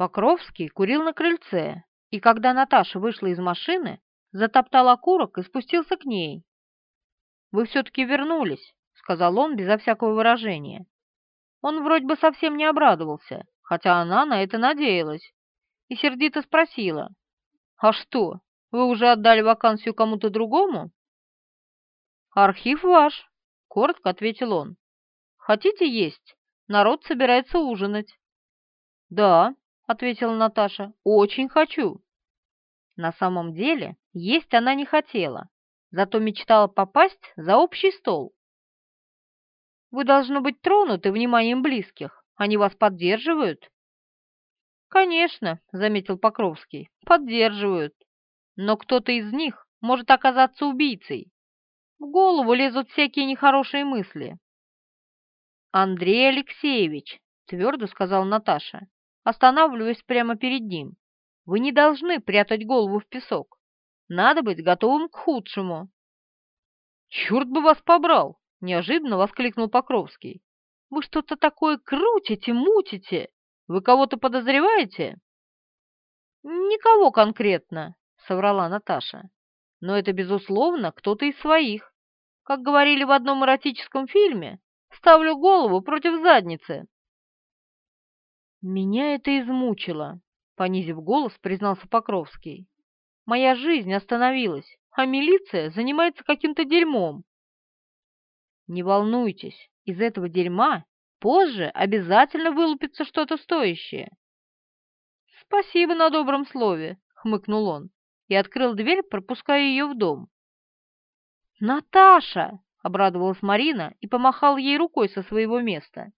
Покровский курил на крыльце, и когда Наташа вышла из машины, затоптал окурок и спустился к ней. «Вы все-таки вернулись», — сказал он безо всякого выражения. Он вроде бы совсем не обрадовался, хотя она на это надеялась, и сердито спросила. «А что, вы уже отдали вакансию кому-то другому?» «Архив ваш», — коротко ответил он. «Хотите есть? Народ собирается ужинать». «Да», — ответила Наташа, — «очень хочу». На самом деле есть она не хотела, зато мечтала попасть за общий стол. Вы должны быть тронуты вниманием близких. Они вас поддерживают? Конечно, заметил Покровский, поддерживают. Но кто-то из них может оказаться убийцей. В голову лезут всякие нехорошие мысли. Андрей Алексеевич, твердо сказал Наташа, останавливаясь прямо перед ним. Вы не должны прятать голову в песок. Надо быть готовым к худшему. «Черт бы вас побрал!» — неожиданно воскликнул Покровский. «Вы что-то такое крутите, мутите! Вы кого-то подозреваете?» «Никого конкретно», — соврала Наташа. «Но это, безусловно, кто-то из своих. Как говорили в одном эротическом фильме, ставлю голову против задницы». «Меня это измучило», — понизив голос, признался Покровский. Моя жизнь остановилась, а милиция занимается каким-то дерьмом. Не волнуйтесь, из этого дерьма позже обязательно вылупится что-то стоящее. Спасибо на добром слове, хмыкнул он и открыл дверь, пропуская ее в дом. Наташа! обрадовалась Марина и помахал ей рукой со своего места.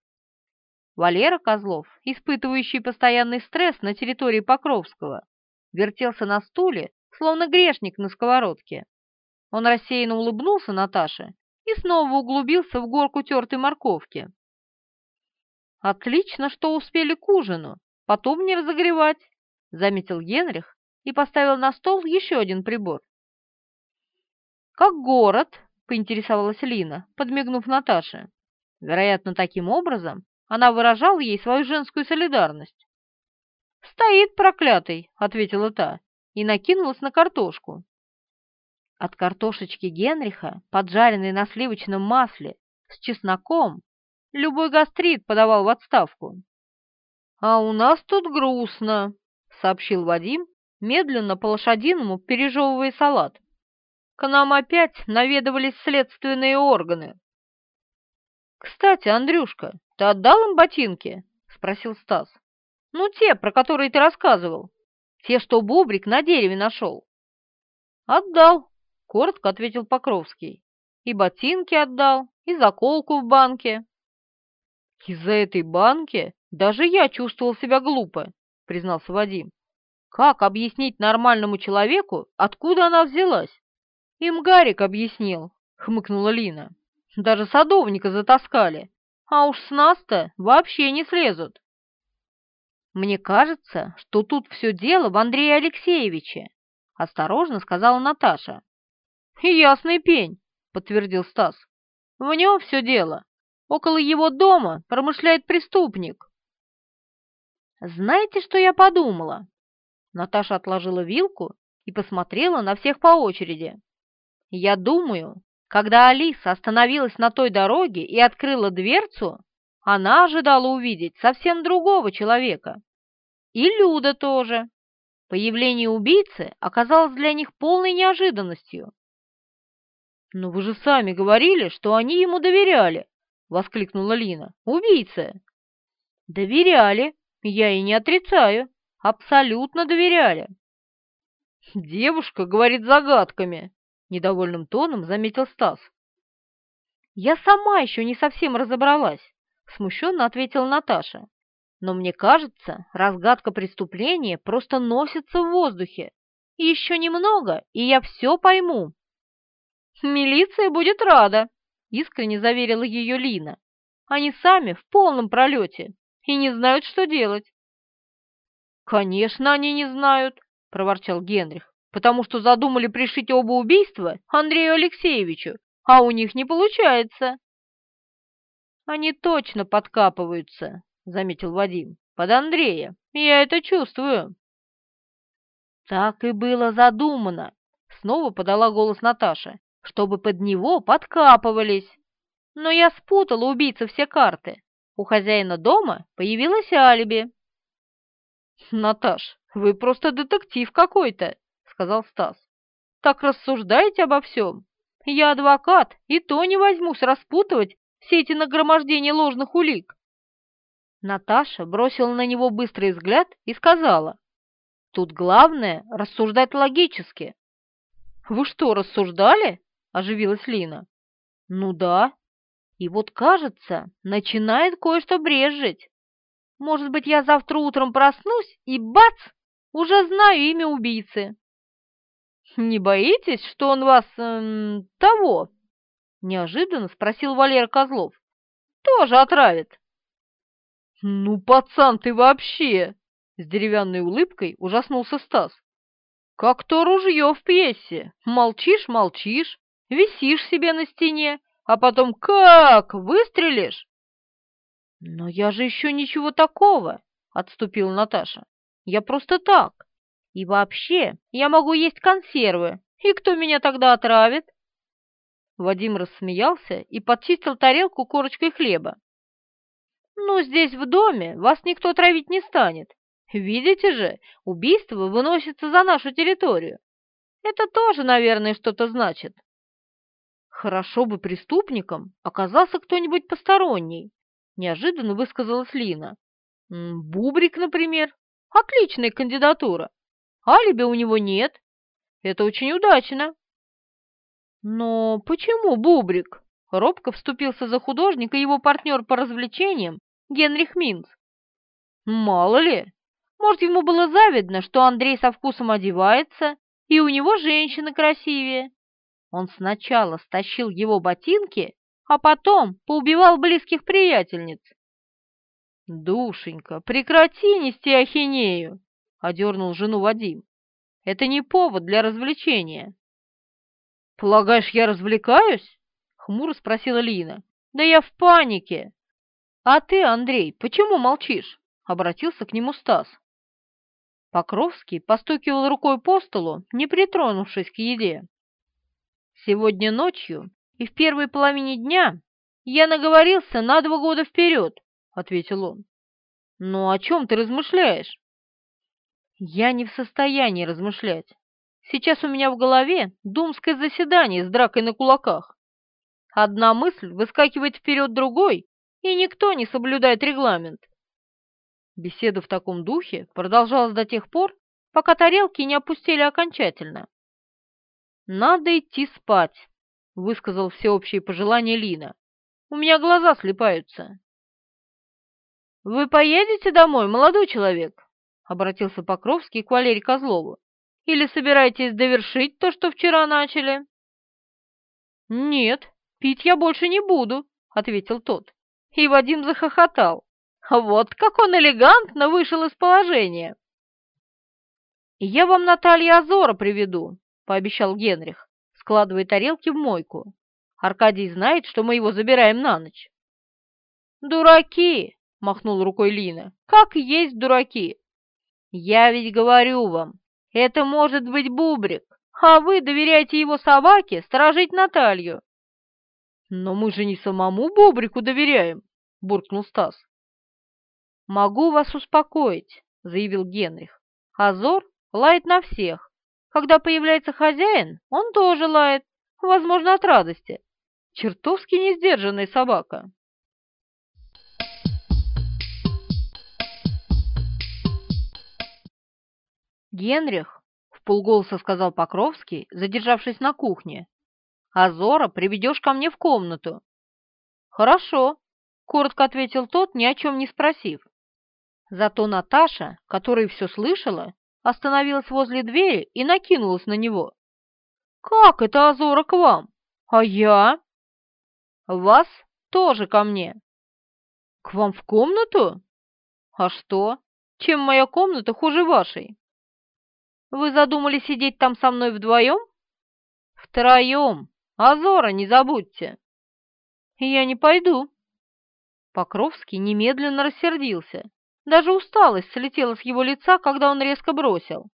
Валера Козлов, испытывающий постоянный стресс на территории Покровского, вертелся на стуле словно грешник на сковородке. Он рассеянно улыбнулся Наташе и снова углубился в горку тертой морковки. «Отлично, что успели к ужину, потом не разогревать», — заметил Генрих и поставил на стол еще один прибор. «Как город?» — поинтересовалась Лина, подмигнув Наташе. Вероятно, таким образом она выражала ей свою женскую солидарность. «Стоит проклятый», — ответила та, и накинулась на картошку. От картошечки Генриха, поджаренной на сливочном масле, с чесноком, любой гастрит подавал в отставку. «А у нас тут грустно», — сообщил Вадим, медленно по-лошадиному пережевывая салат. «К нам опять наведывались следственные органы». «Кстати, Андрюшка, ты отдал им ботинки?» — спросил Стас. «Ну, те, про которые ты рассказывал». Те, что Бобрик на дереве нашел. Отдал, коротко ответил Покровский. И ботинки отдал, и заколку в банке. Из-за этой банки даже я чувствовал себя глупо, признался Вадим. Как объяснить нормальному человеку, откуда она взялась? Им Гарик объяснил, хмыкнула Лина. Даже садовника затаскали, а уж с нас-то вообще не слезут. «Мне кажется, что тут все дело в Андрее Алексеевиче», — осторожно сказала Наташа. «Ясный пень», — подтвердил Стас. «В нем все дело. Около его дома промышляет преступник». «Знаете, что я подумала?» Наташа отложила вилку и посмотрела на всех по очереди. «Я думаю, когда Алиса остановилась на той дороге и открыла дверцу, она ожидала увидеть совсем другого человека. И Люда тоже. Появление убийцы оказалось для них полной неожиданностью. «Но вы же сами говорили, что они ему доверяли!» — воскликнула Лина. «Убийца!» «Доверяли, я и не отрицаю. Абсолютно доверяли!» «Девушка говорит загадками!» — недовольным тоном заметил Стас. «Я сама еще не совсем разобралась смущенно ответила Наташа. Но мне кажется, разгадка преступления просто носится в воздухе. Еще немного, и я все пойму. Милиция будет рада, искренне заверила ее Лина. Они сами в полном пролете и не знают, что делать. Конечно, они не знают, проворчал Генрих, потому что задумали пришить оба убийства Андрею Алексеевичу, а у них не получается. «Они точно подкапываются», — заметил Вадим. под Андрея, я это чувствую». «Так и было задумано», — снова подала голос Наташа, «чтобы под него подкапывались. Но я спутала убийца все карты. У хозяина дома появилось алиби». «Наташ, вы просто детектив какой-то», — сказал Стас. «Так рассуждаете обо всем? Я адвокат, и то не возьмусь распутывать все эти нагромождения ложных улик». Наташа бросила на него быстрый взгляд и сказала, «Тут главное — рассуждать логически». «Вы что, рассуждали?» — оживилась Лина. «Ну да. И вот, кажется, начинает кое-что брежить. Может быть, я завтра утром проснусь и бац, уже знаю имя убийцы». «Не боитесь, что он вас... Эм, того?» Неожиданно спросил Валера Козлов. «Тоже отравит». «Ну, пацан, ты вообще!» С деревянной улыбкой ужаснулся Стас. «Как то ружье в пьесе. Молчишь, молчишь, висишь себе на стене, а потом как выстрелишь?» «Но я же еще ничего такого!» — отступила Наташа. «Я просто так. И вообще, я могу есть консервы. И кто меня тогда отравит?» Вадим рассмеялся и подчистил тарелку корочкой хлеба. «Ну, здесь в доме вас никто травить не станет. Видите же, убийство выносится за нашу территорию. Это тоже, наверное, что-то значит». «Хорошо бы преступником оказался кто-нибудь посторонний», — неожиданно высказалась Лина. «Бубрик, например. Отличная кандидатура. Алиби у него нет. Это очень удачно». «Но почему Бубрик?» — робко вступился за художника его партнер по развлечениям Генрих Минц. «Мало ли, может, ему было завидно, что Андрей со вкусом одевается, и у него женщина красивее. Он сначала стащил его ботинки, а потом поубивал близких приятельниц. «Душенька, прекрати нести ахинею!» — одернул жену Вадим. «Это не повод для развлечения». «Полагаешь, я развлекаюсь?» — хмуро спросила Лина. «Да я в панике!» «А ты, Андрей, почему молчишь?» — обратился к нему Стас. Покровский постукивал рукой по столу, не притронувшись к еде. «Сегодня ночью и в первой половине дня я наговорился на два года вперед», — ответил он. «Ну, о чем ты размышляешь?» «Я не в состоянии размышлять. Сейчас у меня в голове думское заседание с дракой на кулаках. Одна мысль выскакивает вперед другой, и никто не соблюдает регламент. Беседа в таком духе продолжалась до тех пор, пока тарелки не опустили окончательно. «Надо идти спать», — высказал всеобщее пожелание Лина. «У меня глаза слепаются». «Вы поедете домой, молодой человек?» — обратился Покровский к Валерию Козлову. «Или собираетесь довершить то, что вчера начали?» «Нет, пить я больше не буду», — ответил тот. И Вадим захохотал. Вот как он элегантно вышел из положения. «Я вам Наталья Азора приведу», — пообещал Генрих, складывая тарелки в мойку. «Аркадий знает, что мы его забираем на ночь». «Дураки!» — махнул рукой Лина. «Как есть дураки! Я ведь говорю вам, это может быть Бубрик, а вы доверяете его собаке сторожить Наталью». «Но мы же не самому Бубрику доверяем», — буркнул Стас. «Могу вас успокоить», — заявил Генрих. «Азор лает на всех. Когда появляется хозяин, он тоже лает, возможно, от радости. Чертовски несдержанная собака». «Генрих», — в полголоса сказал Покровский, задержавшись на кухне, — «Азора приведешь ко мне в комнату». «Хорошо», — коротко ответил тот, ни о чем не спросив. Зато Наташа, которая все слышала, остановилась возле двери и накинулась на него. «Как это Азора к вам? А я?» «Вас тоже ко мне». «К вам в комнату?» «А что? Чем моя комната хуже вашей?» «Вы задумали сидеть там со мной вдвоем?» «Втроем. Азора не забудьте». «Я не пойду». Покровский немедленно рассердился. Даже усталость слетела с его лица, когда он резко бросил.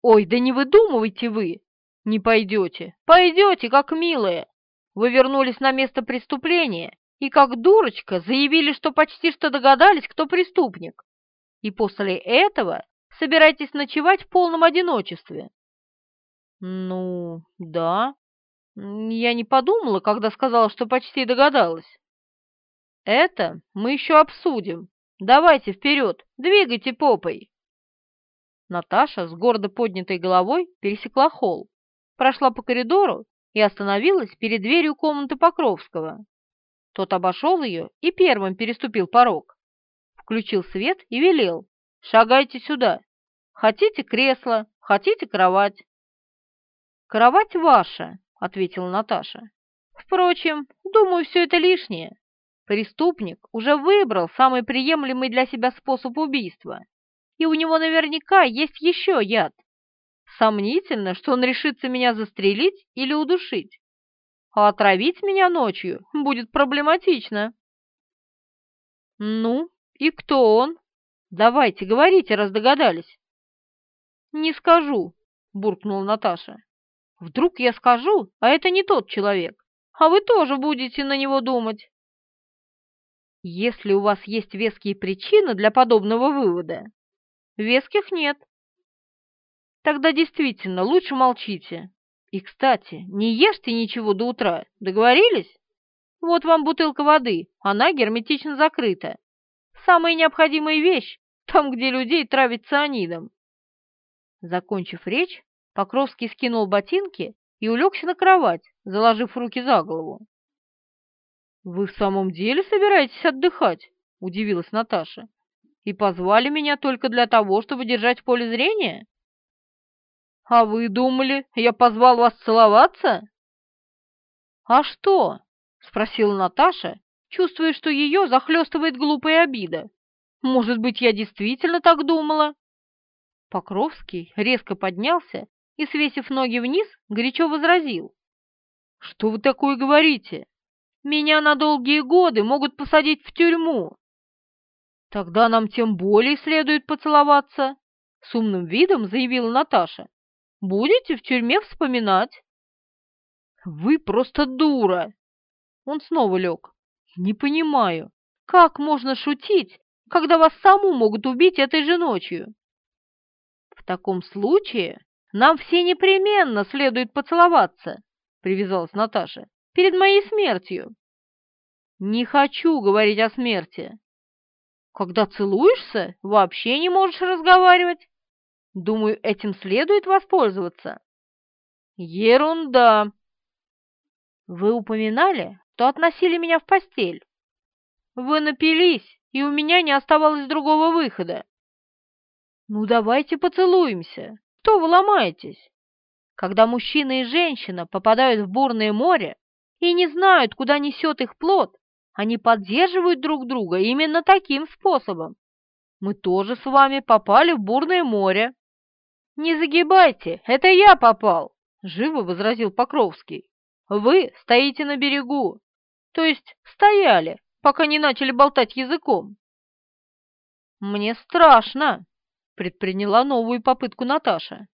«Ой, да не выдумывайте вы! Не пойдете! Пойдете, как милые! Вы вернулись на место преступления и, как дурочка, заявили, что почти что догадались, кто преступник. И после этого собираетесь ночевать в полном одиночестве». «Ну, да. Я не подумала, когда сказала, что почти догадалась». «Это мы еще обсудим. Давайте вперед, двигайте попой!» Наташа с гордо поднятой головой пересекла холл, прошла по коридору и остановилась перед дверью комнаты Покровского. Тот обошел ее и первым переступил порог. Включил свет и велел. «Шагайте сюда. Хотите кресло, хотите кровать». «Кровать ваша», — ответила Наташа. «Впрочем, думаю, все это лишнее. Преступник уже выбрал самый приемлемый для себя способ убийства, и у него наверняка есть еще яд. Сомнительно, что он решится меня застрелить или удушить. А отравить меня ночью будет проблематично. Ну, и кто он? Давайте, говорите, раз догадались. Не скажу, буркнула Наташа. Вдруг я скажу, а это не тот человек, а вы тоже будете на него думать. Если у вас есть веские причины для подобного вывода. Веских нет. Тогда действительно лучше молчите. И, кстати, не ешьте ничего до утра. Договорились? Вот вам бутылка воды, она герметично закрыта. Самая необходимая вещь там, где людей травят цианидом. Закончив речь, Покровский скинул ботинки и улегся на кровать, заложив руки за голову. «Вы в самом деле собираетесь отдыхать?» – удивилась Наташа. «И позвали меня только для того, чтобы держать в поле зрения?» «А вы думали, я позвал вас целоваться?» «А что?» – спросила Наташа, чувствуя, что ее захлестывает глупая обида. «Может быть, я действительно так думала?» Покровский резко поднялся и, свесив ноги вниз, горячо возразил. «Что вы такое говорите? Меня на долгие годы могут посадить в тюрьму. Тогда нам тем более следует поцеловаться, с умным видом заявила Наташа. Будете в тюрьме вспоминать. Вы просто дура. Он снова лег. Не понимаю, как можно шутить, когда вас саму могут убить этой же ночью? В таком случае нам все непременно следует поцеловаться, привязалась Наташа перед моей смертью. Не хочу говорить о смерти. Когда целуешься, вообще не можешь разговаривать. Думаю, этим следует воспользоваться. Ерунда. Вы упоминали, что относили меня в постель. Вы напились, и у меня не оставалось другого выхода. Ну, давайте поцелуемся. Что вы ломаетесь? Когда мужчина и женщина попадают в бурное море, и не знают, куда несет их плод, они поддерживают друг друга именно таким способом. Мы тоже с вами попали в бурное море. Не загибайте, это я попал, живо возразил Покровский. Вы стоите на берегу, то есть стояли, пока не начали болтать языком. Мне страшно, предприняла новую попытку Наташа.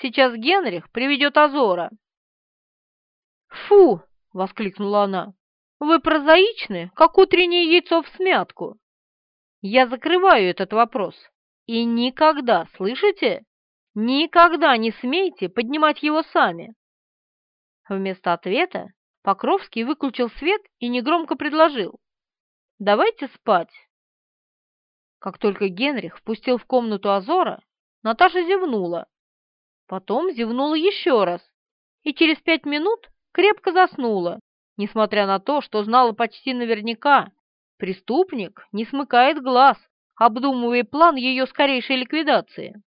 Сейчас Генрих приведет Азора. Фу, — воскликнула она. «Вы прозаичны, как утреннее яйцо в смятку. Я закрываю этот вопрос. И никогда, слышите? Никогда не смейте поднимать его сами!» Вместо ответа Покровский выключил свет и негромко предложил. «Давайте спать». Как только Генрих впустил в комнату Азора, Наташа зевнула. Потом зевнула еще раз, и через пять минут крепко заснула, несмотря на то, что знала почти наверняка. Преступник не смыкает глаз, обдумывая план ее скорейшей ликвидации.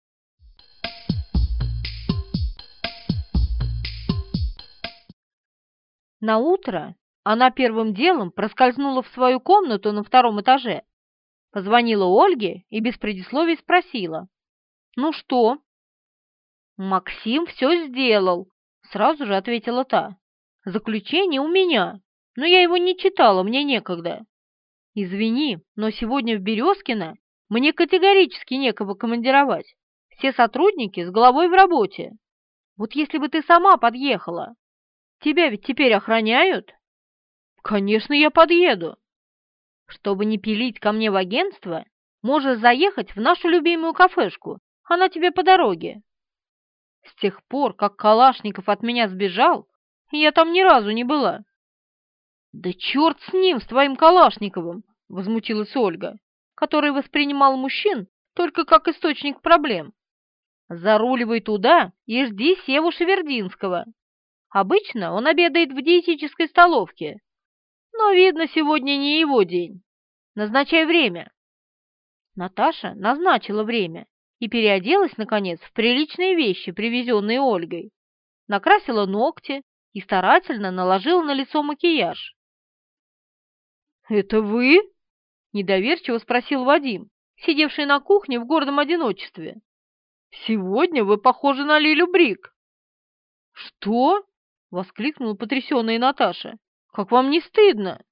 На утро она первым делом проскользнула в свою комнату на втором этаже, позвонила Ольге и без предисловий спросила. «Ну что?» «Максим все сделал», — сразу же ответила та. Заключение у меня, но я его не читала, мне некогда. Извини, но сегодня в Березкино мне категорически некого командировать. Все сотрудники с головой в работе. Вот если бы ты сама подъехала. Тебя ведь теперь охраняют? Конечно, я подъеду. Чтобы не пилить ко мне в агентство, можешь заехать в нашу любимую кафешку. Она тебе по дороге. С тех пор, как Калашников от меня сбежал, я там ни разу не была. Да черт с ним, с твоим Калашниковым, возмутилась Ольга, которая воспринимала мужчин только как источник проблем. Заруливай туда и жди Севу Шевердинского. Обычно он обедает в диетической столовке, но, видно, сегодня не его день. Назначай время. Наташа назначила время и переоделась, наконец, в приличные вещи, привезенные Ольгой. Накрасила ногти и старательно наложила на лицо макияж. «Это вы?» — недоверчиво спросил Вадим, сидевший на кухне в гордом одиночестве. «Сегодня вы похожи на Лилю Брик». «Что?» — воскликнула потрясенная Наташа. «Как вам не стыдно?»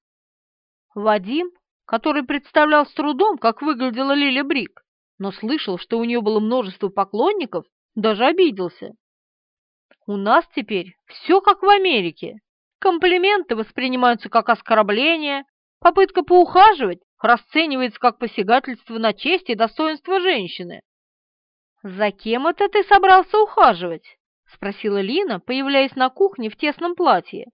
Вадим, который представлял с трудом, как выглядела Лиля Брик, но слышал, что у нее было множество поклонников, даже обиделся. «У нас теперь все как в Америке. Комплименты воспринимаются как оскорбление, попытка поухаживать расценивается как посягательство на честь и достоинство женщины. «За кем это ты собрался ухаживать?» — спросила Лина, появляясь на кухне в тесном платье,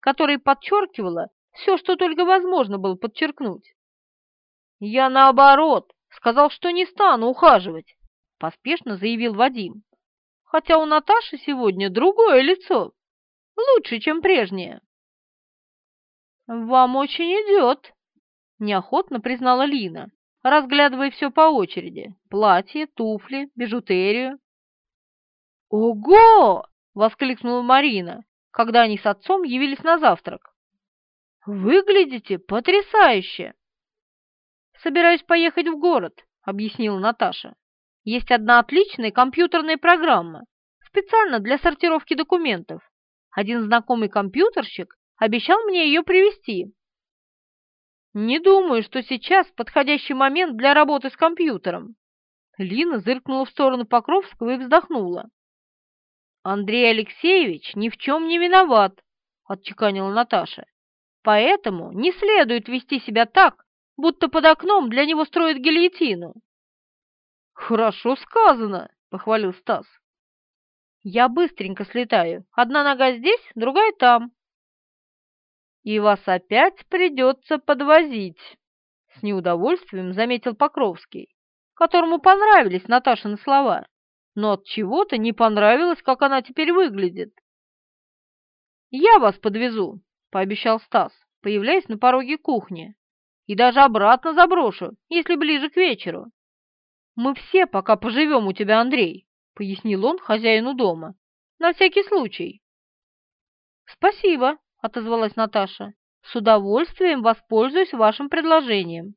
которое подчеркивало все, что только возможно было подчеркнуть. «Я наоборот, сказал, что не стану ухаживать», — поспешно заявил Вадим. «Хотя у Наташи сегодня другое лицо, лучше, чем прежнее». «Вам очень идет», — неохотно признала Лина, разглядывая все по очереди — платье, туфли, бижутерию. «Ого!» — воскликнула Марина, когда они с отцом явились на завтрак. «Выглядите потрясающе!» «Собираюсь поехать в город», — объяснила Наташа. «Есть одна отличная компьютерная программа, специально для сортировки документов. Один знакомый компьютерщик обещал мне ее привезти. Не думаю, что сейчас подходящий момент для работы с компьютером. Лина зыркнула в сторону Покровского и вздохнула. Андрей Алексеевич ни в чем не виноват, отчеканила Наташа. Поэтому не следует вести себя так, будто под окном для него строят гильотину. Хорошо сказано, похвалил Стас. Я быстренько слетаю. Одна нога здесь, другая там и вас опять придется подвозить», — с неудовольствием заметил Покровский, которому понравились Наташины слова, но от чего-то не понравилось, как она теперь выглядит. «Я вас подвезу», — пообещал Стас, появляясь на пороге кухни, «и даже обратно заброшу, если ближе к вечеру». «Мы все пока поживем у тебя, Андрей», — пояснил он хозяину дома, «на всякий случай». «Спасибо», — отозвалась Наташа. «С удовольствием воспользуюсь вашим предложением.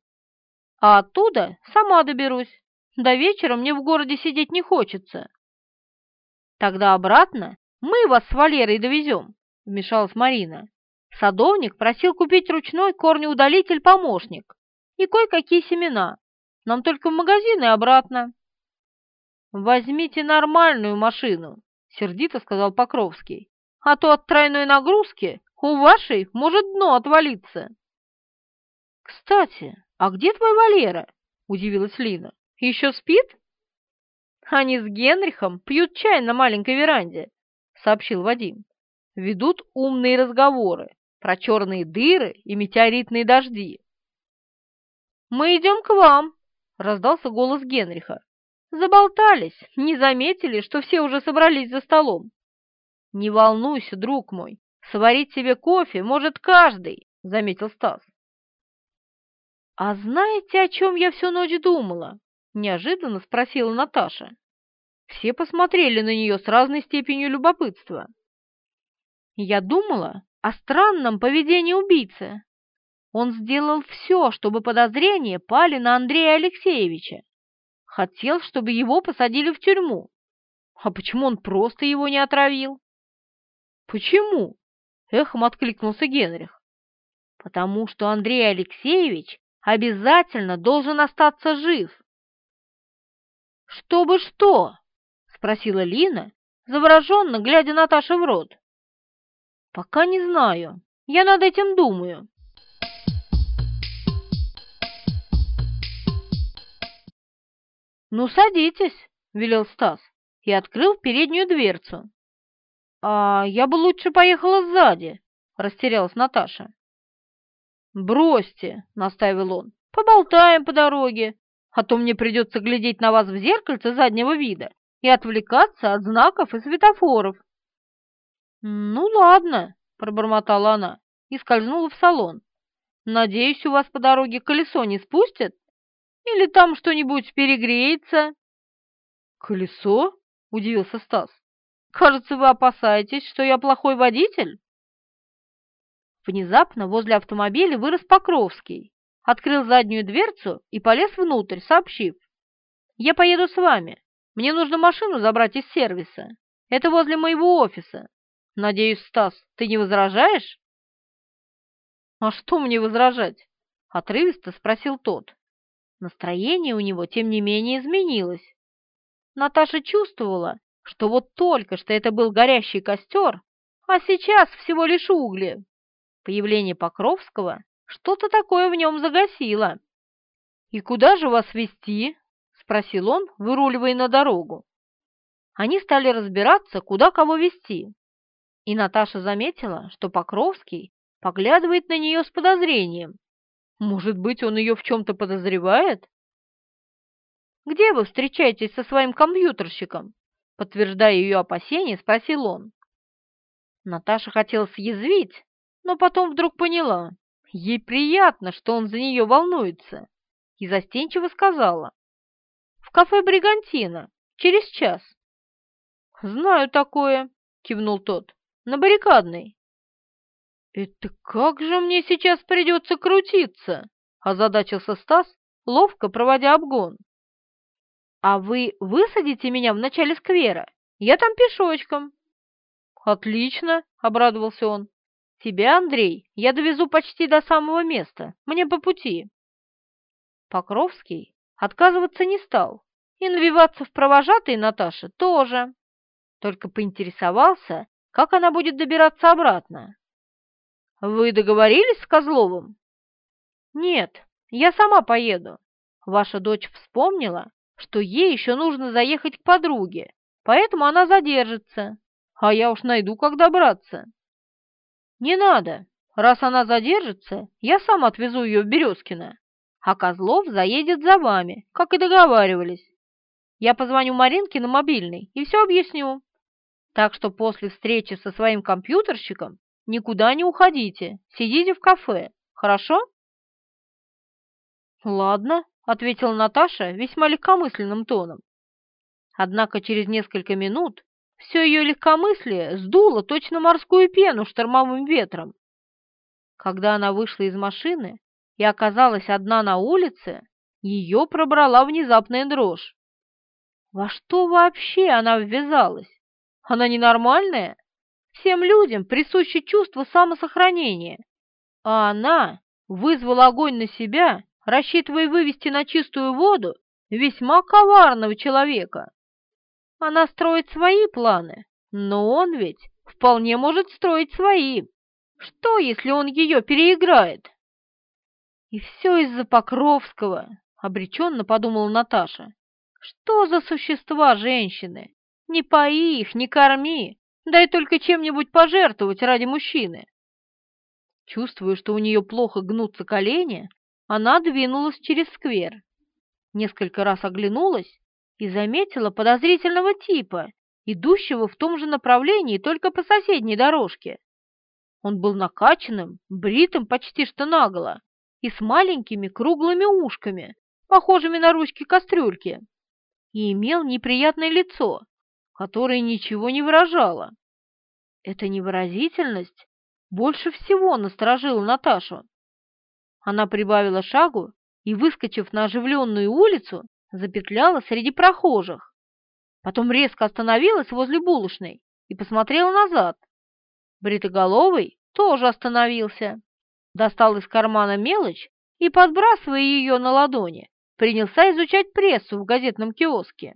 А оттуда сама доберусь. До вечера мне в городе сидеть не хочется». «Тогда обратно мы вас с Валерой довезем», — вмешалась Марина. «Садовник просил купить ручной корнеудалитель-помощник и кое-какие семена. Нам только в магазин и обратно». «Возьмите нормальную машину», — сердито сказал Покровский. «А то от тройной нагрузки у вашей может дно отвалиться. Кстати, а где твой Валера? Удивилась Лина. Еще спит? Они с Генрихом пьют чай на маленькой веранде, сообщил Вадим. Ведут умные разговоры про черные дыры и метеоритные дожди. «Мы идем к вам!» — раздался голос Генриха. Заболтались, не заметили, что все уже собрались за столом. «Не волнуйся, друг мой, Сварить себе кофе может каждый, — заметил Стас. «А знаете, о чем я всю ночь думала?» — неожиданно спросила Наташа. Все посмотрели на нее с разной степенью любопытства. «Я думала о странном поведении убийцы. Он сделал все, чтобы подозрения пали на Андрея Алексеевича. Хотел, чтобы его посадили в тюрьму. А почему он просто его не отравил?» «Почему?» эхом откликнулся Генрих. Потому что Андрей Алексеевич обязательно должен остаться жив. «Чтобы что?» — спросила Лина, завороженно глядя Наташе в рот. «Пока не знаю. Я над этим думаю». «Ну, садитесь», — велел Стас и открыл переднюю дверцу. «А я бы лучше поехала сзади», — растерялась Наташа. «Бросьте», — настаивал он, — «поболтаем по дороге, а то мне придется глядеть на вас в зеркальце заднего вида и отвлекаться от знаков и светофоров». «Ну ладно», — пробормотала она и скользнула в салон. «Надеюсь, у вас по дороге колесо не спустят? Или там что-нибудь перегреется?» «Колесо?» — удивился Стас. «Кажется, вы опасаетесь, что я плохой водитель?» Внезапно возле автомобиля вырос Покровский, открыл заднюю дверцу и полез внутрь, сообщив. «Я поеду с вами. Мне нужно машину забрать из сервиса. Это возле моего офиса. Надеюсь, Стас, ты не возражаешь?» «А что мне возражать?» — отрывисто спросил тот. Настроение у него, тем не менее, изменилось. Наташа чувствовала, что вот только что это был горящий костер, а сейчас всего лишь угли. Появление Покровского что-то такое в нем загасило. «И куда же вас везти?» — спросил он, выруливая на дорогу. Они стали разбираться, куда кого везти. И Наташа заметила, что Покровский поглядывает на нее с подозрением. Может быть, он ее в чем-то подозревает? «Где вы встречаетесь со своим компьютерщиком?» Подтверждая ее опасения, спросил он. Наташа хотела съязвить, но потом вдруг поняла, ей приятно, что он за нее волнуется, и застенчиво сказала. «В кафе «Бригантина», через час». «Знаю такое», — кивнул тот, — «на баррикадной». «Это как же мне сейчас придется крутиться?» — озадачился Стас, ловко проводя обгон. «А вы высадите меня в начале сквера? Я там пешочком». «Отлично», — обрадовался он. Тебя, Андрей, я довезу почти до самого места, мне по пути. Покровский отказываться не стал, и навиваться в провожатые Наташи тоже. Только поинтересовался, как она будет добираться обратно. «Вы договорились с Козловым?» «Нет, я сама поеду. Ваша дочь вспомнила, что ей еще нужно заехать к подруге, поэтому она задержится, а я уж найду, как добраться». «Не надо. Раз она задержится, я сам отвезу ее в Березкино, а Козлов заедет за вами, как и договаривались. Я позвоню Маринке на мобильный и все объясню. Так что после встречи со своим компьютерщиком никуда не уходите, сидите в кафе, хорошо?» «Ладно», — ответила Наташа весьма легкомысленным тоном. Однако через несколько минут все ее легкомыслие сдуло точно морскую пену штормовым ветром. Когда она вышла из машины и оказалась одна на улице, ее пробрала внезапная дрожь. Во что вообще она ввязалась? Она ненормальная? Всем людям присуще чувство самосохранения. А она вызвала огонь на себя, рассчитывая вывести на чистую воду весьма коварного человека. Она строит свои планы, но он ведь вполне может строить свои. Что, если он ее переиграет? И все из-за Покровского, обреченно подумала Наташа. Что за существа женщины? Не пои их, не корми, дай только чем-нибудь пожертвовать ради мужчины. Чувствуя, что у нее плохо гнутся колени, она двинулась через сквер. Несколько раз оглянулась и заметила подозрительного типа, идущего в том же направлении, только по соседней дорожке. Он был накачанным, бритым почти что наголо и с маленькими круглыми ушками, похожими на ручки кастрюльки, и имел неприятное лицо, которое ничего не выражало. Эта невыразительность больше всего насторожила Наташу. Она прибавила шагу и, выскочив на оживленную улицу, запетляла среди прохожих. Потом резко остановилась возле булочной и посмотрела назад. Бритоголовый тоже остановился, достал из кармана мелочь и, подбрасывая ее на ладони, принялся изучать прессу в газетном киоске.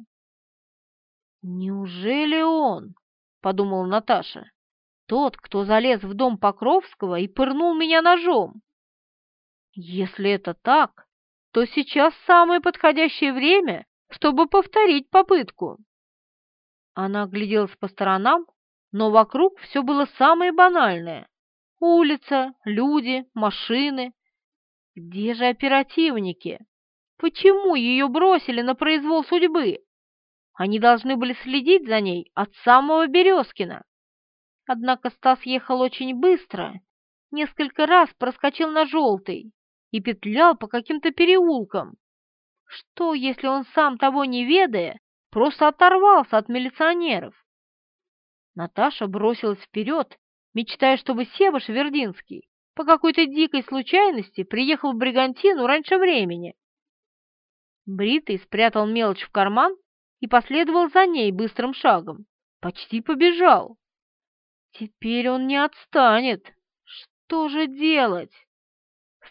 «Неужели он?» — подумала Наташа. «Тот, кто залез в дом Покровского и пырнул меня ножом. Если это так, то сейчас самое подходящее время, чтобы повторить попытку». Она огляделась по сторонам, но вокруг все было самое банальное. Улица, люди, машины. Где же оперативники? Почему ее бросили на произвол судьбы? Они должны были следить за ней от самого Березкина. Однако Стас ехал очень быстро, несколько раз проскочил на желтый и петлял по каким-то переулкам. Что, если он сам того не ведая, просто оторвался от милиционеров? Наташа бросилась вперед, мечтая, чтобы Сева Швердинский по какой-то дикой случайности приехал в Бригантину раньше времени. Бритый спрятал мелочь в карман и последовал за ней быстрым шагом. Почти побежал. Теперь он не отстанет. Что же делать?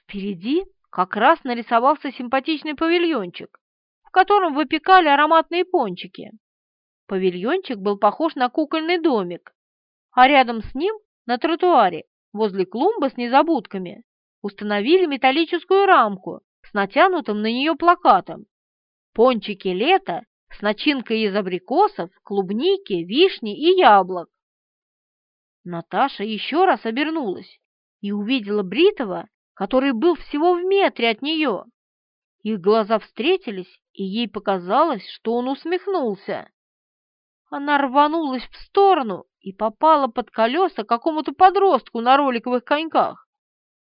Впереди как раз нарисовался симпатичный павильончик, в котором выпекали ароматные пончики. Павильончик был похож на кукольный домик, а рядом с ним, на тротуаре, возле клумбы с незабудками, установили металлическую рамку с натянутым на нее плакатом «Пончики лета с начинкой из абрикосов, клубники, вишни и яблок». Наташа еще раз обернулась и увидела Бритова, который был всего в метре от нее. Их глаза встретились, и ей показалось, что он усмехнулся. Она рванулась в сторону и попала под колеса какому-то подростку на роликовых коньках.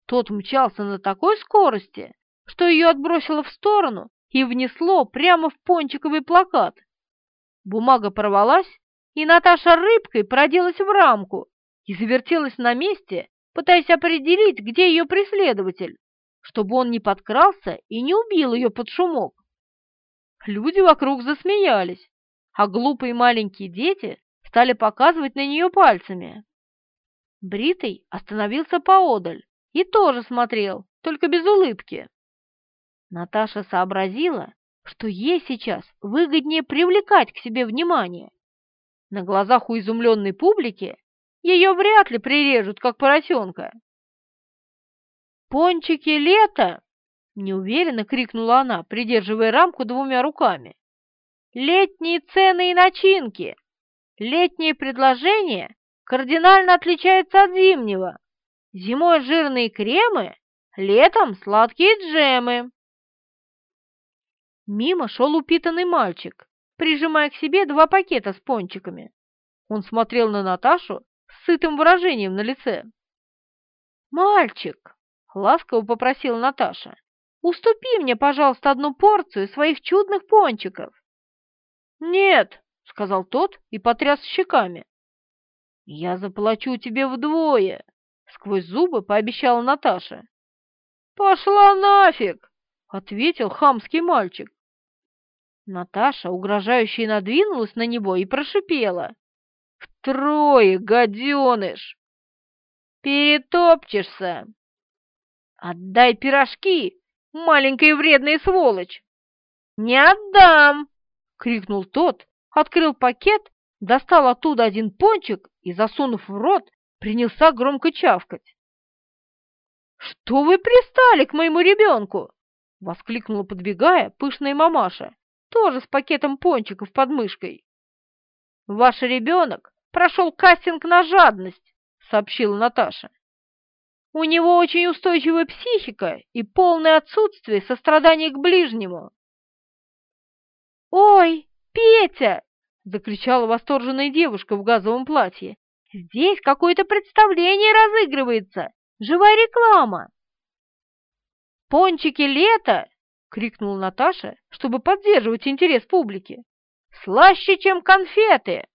Тот мчался на такой скорости, что ее отбросило в сторону и внесло прямо в пончиковый плакат. Бумага порвалась, и Наташа рыбкой проделась в рамку и завертелась на месте, пытаясь определить, где ее преследователь, чтобы он не подкрался и не убил ее под шумок. Люди вокруг засмеялись, а глупые маленькие дети стали показывать на нее пальцами. Бритый остановился поодаль и тоже смотрел, только без улыбки. Наташа сообразила, что ей сейчас выгоднее привлекать к себе внимание. На глазах у изумленной публики ее вряд ли прирежут, как поросенка. «Пончики лето!» — неуверенно крикнула она, придерживая рамку двумя руками. «Летние цены и начинки! Летнее предложение кардинально отличается от зимнего. Зимой жирные кремы, летом сладкие джемы!» Мимо шел упитанный мальчик, прижимая к себе два пакета с пончиками. Он смотрел на Наташу сытым выражением на лице. «Мальчик!» — ласково попросила Наташа. «Уступи мне, пожалуйста, одну порцию своих чудных пончиков!» «Нет!» — сказал тот и потряс щеками. «Я заплачу тебе вдвое!» — сквозь зубы пообещала Наташа. «Пошла нафиг!» — ответил хамский мальчик. Наташа угрожающе надвинулась на него и прошипела. Втрое, гаденыш! Перетопчешься! Отдай пирожки, маленькая вредная сволочь! Не отдам! Крикнул тот, открыл пакет, достал оттуда один пончик и, засунув в рот, принялся громко чавкать. «Что вы пристали к моему ребенку?» — воскликнула, подбегая, пышная мамаша, тоже с пакетом пончиков под мышкой. «Ваш ребенок прошел кастинг на жадность», — сообщила Наташа. «У него очень устойчивая психика и полное отсутствие сострадания к ближнему». «Ой, Петя!» — закричала восторженная девушка в газовом платье. «Здесь какое-то представление разыгрывается! Живая реклама!» «Пончики лета!» — крикнула Наташа, чтобы поддерживать интерес публики. «Слаще, чем конфеты!»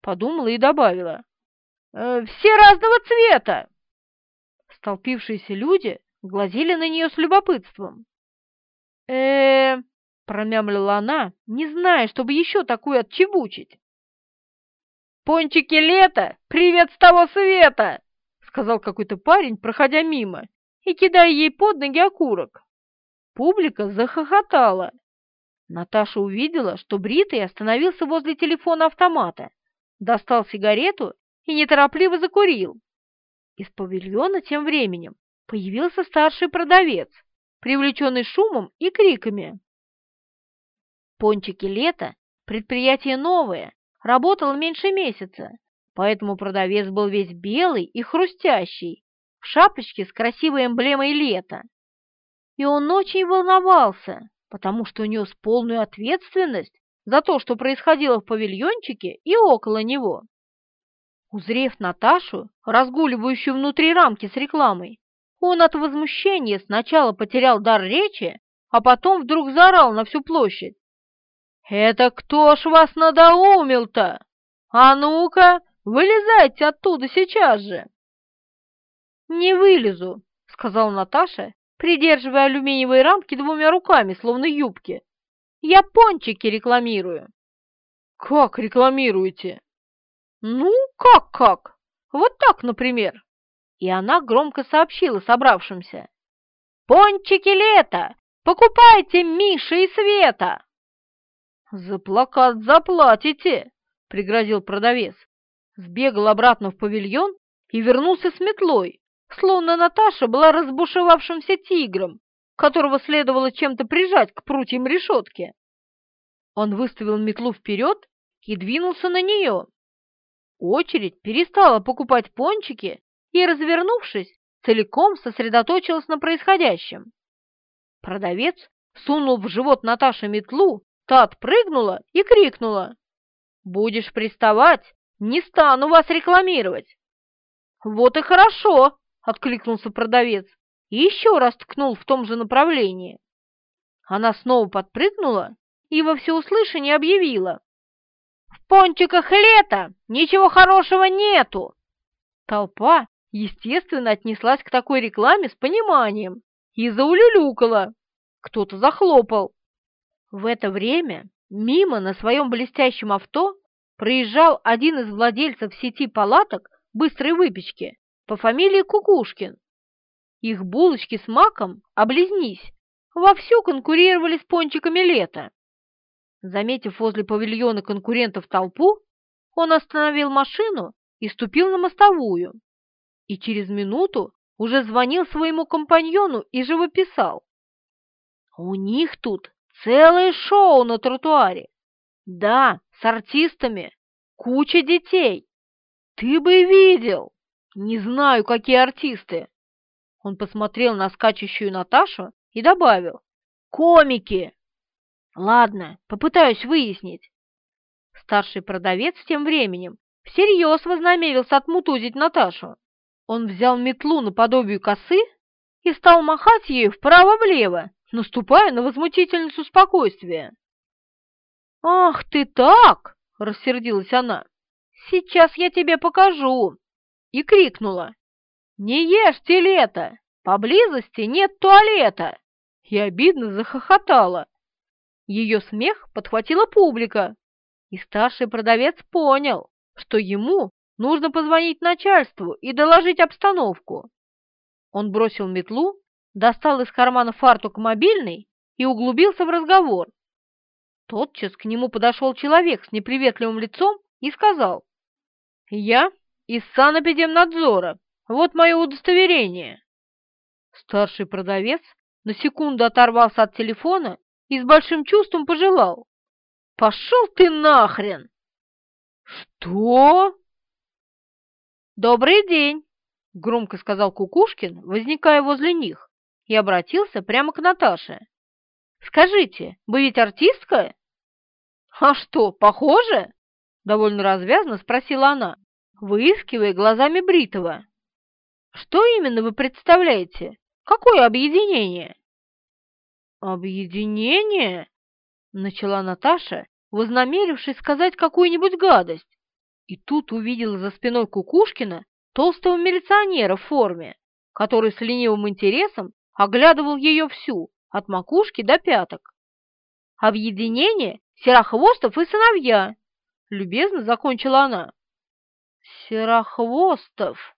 Подумала и добавила. «Э, «Все разного цвета!» Столпившиеся люди глазели на нее с любопытством. э, -э промямлила она, не зная, чтобы еще такую отчебучить. «Пончики лета! Привет с того света!» — сказал какой-то парень, проходя мимо, и кидая ей под ноги окурок. Публика захохотала. Наташа увидела, что Бритый остановился возле телефона автомата, достал сигарету и неторопливо закурил. Из павильона тем временем появился старший продавец, привлеченный шумом и криками. Пончики лето – предприятие новое, работало меньше месяца, поэтому продавец был весь белый и хрустящий, в шапочке с красивой эмблемой лета. И он очень волновался, потому что нес полную ответственность за то, что происходило в павильончике и около него. Узрев Наташу, разгуливающую внутри рамки с рекламой, он от возмущения сначала потерял дар речи, а потом вдруг заорал на всю площадь. «Это кто ж вас надоумил-то? А ну-ка, вылезайте оттуда сейчас же!» «Не вылезу», — сказал Наташа, придерживая алюминиевые рамки двумя руками, словно юбки. «Я пончики рекламирую». «Как рекламируете?» «Ну, как-как? Вот так, например». И она громко сообщила собравшимся. «Пончики лето! Покупайте Миша и Света!» «За плакат заплатите!» — пригрозил продавец. Сбегал обратно в павильон и вернулся с метлой, словно Наташа была разбушевавшимся тигром, которого следовало чем-то прижать к прутьям решетки. Он выставил метлу вперед и двинулся на нее. Очередь перестала покупать пончики и, развернувшись, целиком сосредоточилась на происходящем. Продавец сунул в живот Наташи метлу, та отпрыгнула и крикнула. «Будешь приставать, не стану вас рекламировать!» «Вот и хорошо!» — откликнулся продавец и еще раз ткнул в том же направлении. Она снова подпрыгнула и во всеуслышание объявила пончиках лето! Ничего хорошего нету!» Толпа, естественно, отнеслась к такой рекламе с пониманием и заулюлюкала. Кто-то захлопал. В это время мимо на своем блестящем авто проезжал один из владельцев сети палаток быстрой выпечки по фамилии Кукушкин. Их булочки с маком, облизнись, вовсю конкурировали с пончиками лета. Заметив возле павильона конкурентов толпу, он остановил машину и ступил на мостовую. И через минуту уже звонил своему компаньону и живописал. У них тут целое шоу на тротуаре. Да, с артистами, куча детей. Ты бы видел. Не знаю, какие артисты. Он посмотрел на скачущую Наташу и добавил. Комики. Ладно, попытаюсь выяснить. Старший продавец тем временем всерьез вознамерился отмутузить Наташу. Он взял метлу наподобие косы и стал махать ею вправо-влево, наступая на возмутительницу спокойствия. «Ах ты так!» — рассердилась она. «Сейчас я тебе покажу!» И крикнула. «Не ешьте лето! Поблизости нет туалета!» И обидно захохотала. Ее смех подхватила публика, и старший продавец понял, что ему нужно позвонить начальству и доложить обстановку. Он бросил метлу, достал из кармана фартук мобильный и углубился в разговор. Тотчас к нему подошел человек с неприветливым лицом и сказал, «Я из санэпидемнадзора, вот мое удостоверение». Старший продавец на секунду оторвался от телефона и с большим чувством пожелал. «Пошел ты нахрен!» «Что?» «Добрый день!» — громко сказал Кукушкин, возникая возле них, и обратился прямо к Наташе. «Скажите, вы ведь артистка?» «А что, похоже?» — довольно развязно спросила она, выискивая глазами Бритова. «Что именно вы представляете? Какое объединение?» «Объединение?» — начала Наташа, вознамерившись сказать какую-нибудь гадость, и тут увидела за спиной Кукушкина толстого милиционера в форме, который с ленивым интересом оглядывал ее всю, от макушки до пяток. «Объединение Серохвостов и сыновья!» — любезно закончила она. «Серохвостов!» —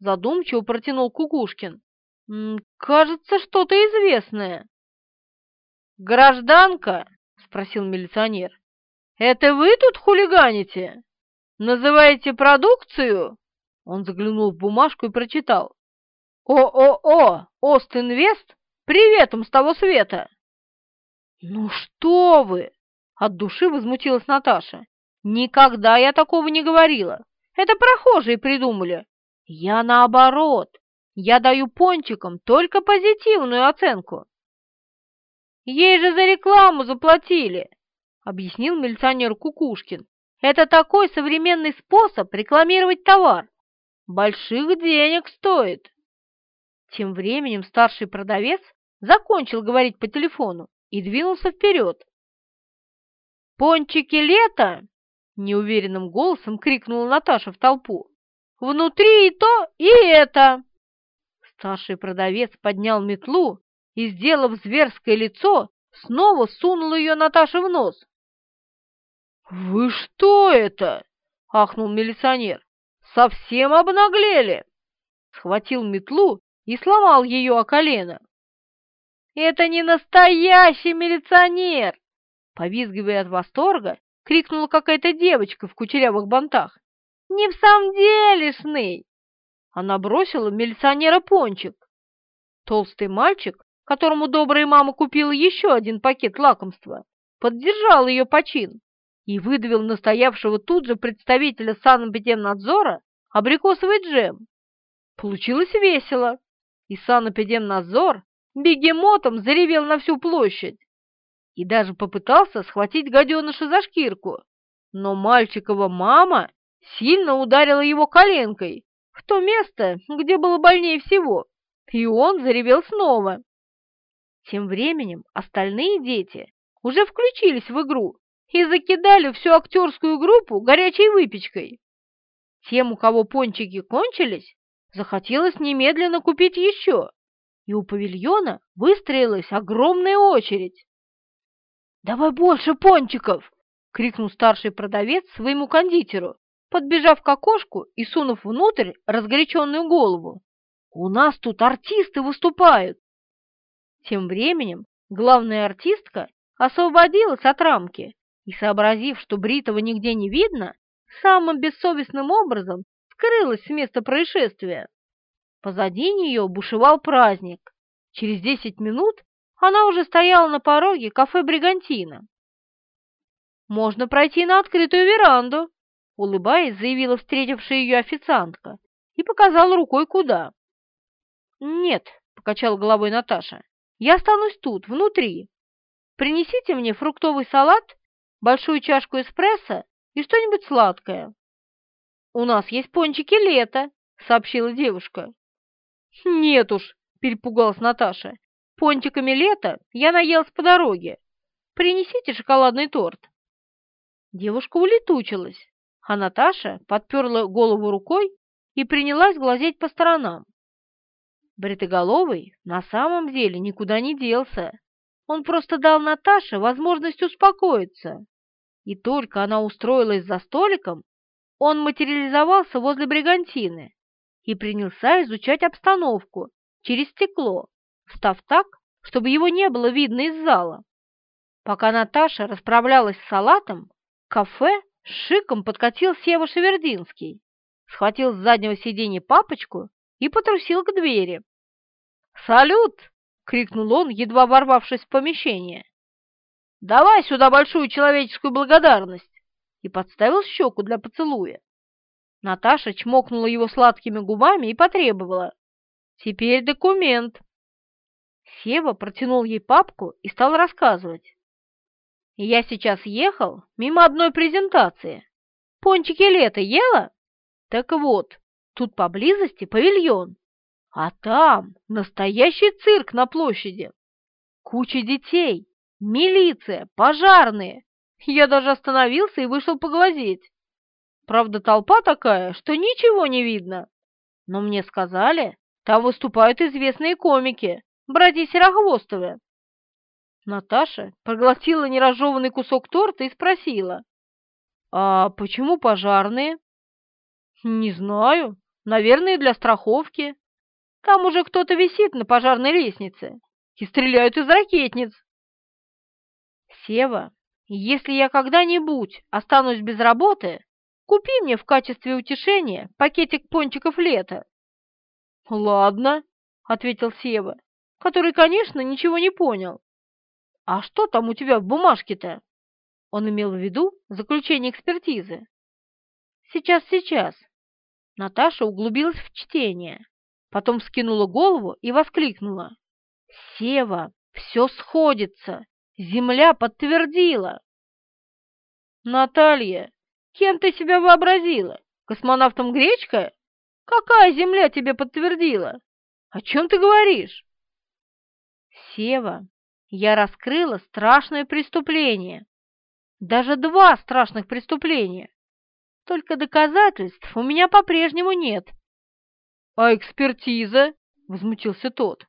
задумчиво протянул Кукушкин. «Кажется, что-то известное». «Гражданка?» — спросил милиционер. «Это вы тут хулиганите? Называете продукцию?» Он заглянул в бумажку и прочитал. «О-о-о! Ост-Инвест? Привет им с того света!» «Ну что вы!» — от души возмутилась Наташа. «Никогда я такого не говорила. Это прохожие придумали. Я наоборот. Я даю пончикам только позитивную оценку». «Ей же за рекламу заплатили!» — объяснил милиционер Кукушкин. «Это такой современный способ рекламировать товар. Больших денег стоит». Тем временем старший продавец закончил говорить по телефону и двинулся вперед. «Пончики лето!» — неуверенным голосом крикнула Наташа в толпу. «Внутри и то, и это!» Старший продавец поднял метлу и, сделав зверское лицо, снова сунул ее Наташе в нос. «Вы что это?» — ахнул милиционер. «Совсем обнаглели!» Схватил метлу и сломал ее о колено. «Это не настоящий милиционер!» Повизгивая от восторга, крикнула какая-то девочка в кучерявых бантах. «Не в самом делешный!» Она бросила милиционера пончик. Толстый мальчик, которому добрая мама купила еще один пакет лакомства, поддержал ее почин и выдавил настоявшего тут же представителя санэпидемнадзора абрикосовый джем. Получилось весело и санэпидемнадзор бегемотом заревел на всю площадь и даже попытался схватить гаденыша за шкирку, но мальчикова мама сильно ударила его коленкой в то место, где было больнее всего, и он заревел снова. Тем временем остальные дети уже включились в игру и закидали всю актерскую группу горячей выпечкой. Тем, у кого пончики кончились, захотелось немедленно купить еще, и у павильона выстроилась огромная очередь. «Давай больше пончиков!» — крикнул старший продавец своему кондитеру, подбежав к окошку и сунув внутрь разгоряченную голову. «У нас тут артисты выступают!» Тем временем главная артистка освободилась от рамки и, сообразив, что Бритова нигде не видно, самым бессовестным образом скрылась с места происшествия. Позади нее бушевал праздник. Через десять минут она уже стояла на пороге кафе «Бригантина». «Можно пройти на открытую веранду», — улыбаясь, заявила встретившая ее официантка и показала рукой куда. «Нет», — покачала головой Наташа, — «я останусь тут, внутри. Принесите мне фруктовый салат, большую чашку эспрессо и что-нибудь сладкое». «У нас есть пончики лето», — сообщила девушка. «Нет уж», — перепугалась Наташа, — «пончиками лето я наелась по дороге. Принесите шоколадный торт». Девушка улетучилась, а Наташа подперла голову рукой и принялась глазеть по сторонам. Бритоголовый на самом деле никуда не делся. Он просто дал Наташе возможность успокоиться. И только она устроилась за столиком, он материализовался возле бригантины и принялся изучать обстановку через стекло, встав так, чтобы его не было видно из зала. Пока Наташа расправлялась с салатом, кафе шиком подкатил Сева Шевердинский, схватил с заднего сиденья папочку и потрусил к двери. «Салют!» — крикнул он, едва ворвавшись в помещение. «Давай сюда большую человеческую благодарность!» и подставил щеку для поцелуя. Наташа чмокнула его сладкими губами и потребовала. «Теперь документ». Сева протянул ей папку и стал рассказывать. «Я сейчас ехал мимо одной презентации. Пончики лето ела? Так вот, тут поблизости павильон, а там настоящий цирк на площади. Куча детей, милиция, пожарные. Я даже остановился и вышел поглазеть. Правда, толпа такая, что ничего не видно. Но мне сказали, там выступают известные комики, братья Серохвостовы. Наташа проглотила неразжеванный кусок торта и спросила, «А почему пожарные?» «Не знаю. Наверное, для страховки. Там уже кто-то висит на пожарной лестнице и стреляют из ракетниц. Сева, если я когда-нибудь останусь без работы, купи мне в качестве утешения пакетик пончиков лета. Ладно, ответил Сева, который, конечно, ничего не понял. А что там у тебя в бумажке-то? Он имел в виду заключение экспертизы. Сейчас, сейчас. Наташа углубилась в чтение, потом скинула голову и воскликнула. Сева, все сходится. Земля подтвердила. Наталья, кем ты себя вообразила? Космонавтом Гречка? Какая земля тебе подтвердила? О чем ты говоришь? Сева, я раскрыла страшное преступление. Даже два страшных преступления. Только доказательств у меня по-прежнему нет. А экспертиза? Возмутился тот.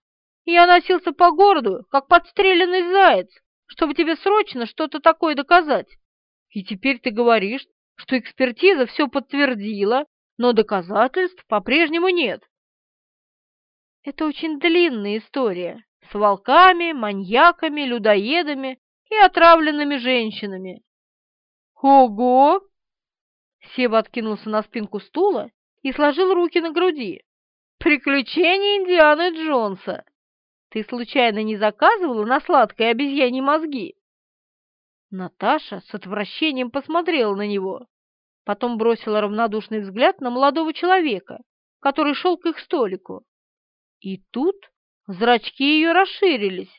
Я носился по городу, как подстреленный заяц, чтобы тебе срочно что-то такое доказать. И теперь ты говоришь, что экспертиза все подтвердила, но доказательств по-прежнему нет. Это очень длинная история, с волками, маньяками, людоедами и отравленными женщинами. Ого! Сева откинулся на спинку стула и сложил руки на груди. Приключения Индианы Джонса! Ты случайно не заказывала на сладкой обезьяне мозги? Наташа с отвращением посмотрела на него, потом бросила равнодушный взгляд на молодого человека, который шел к их столику. И тут зрачки ее расширились,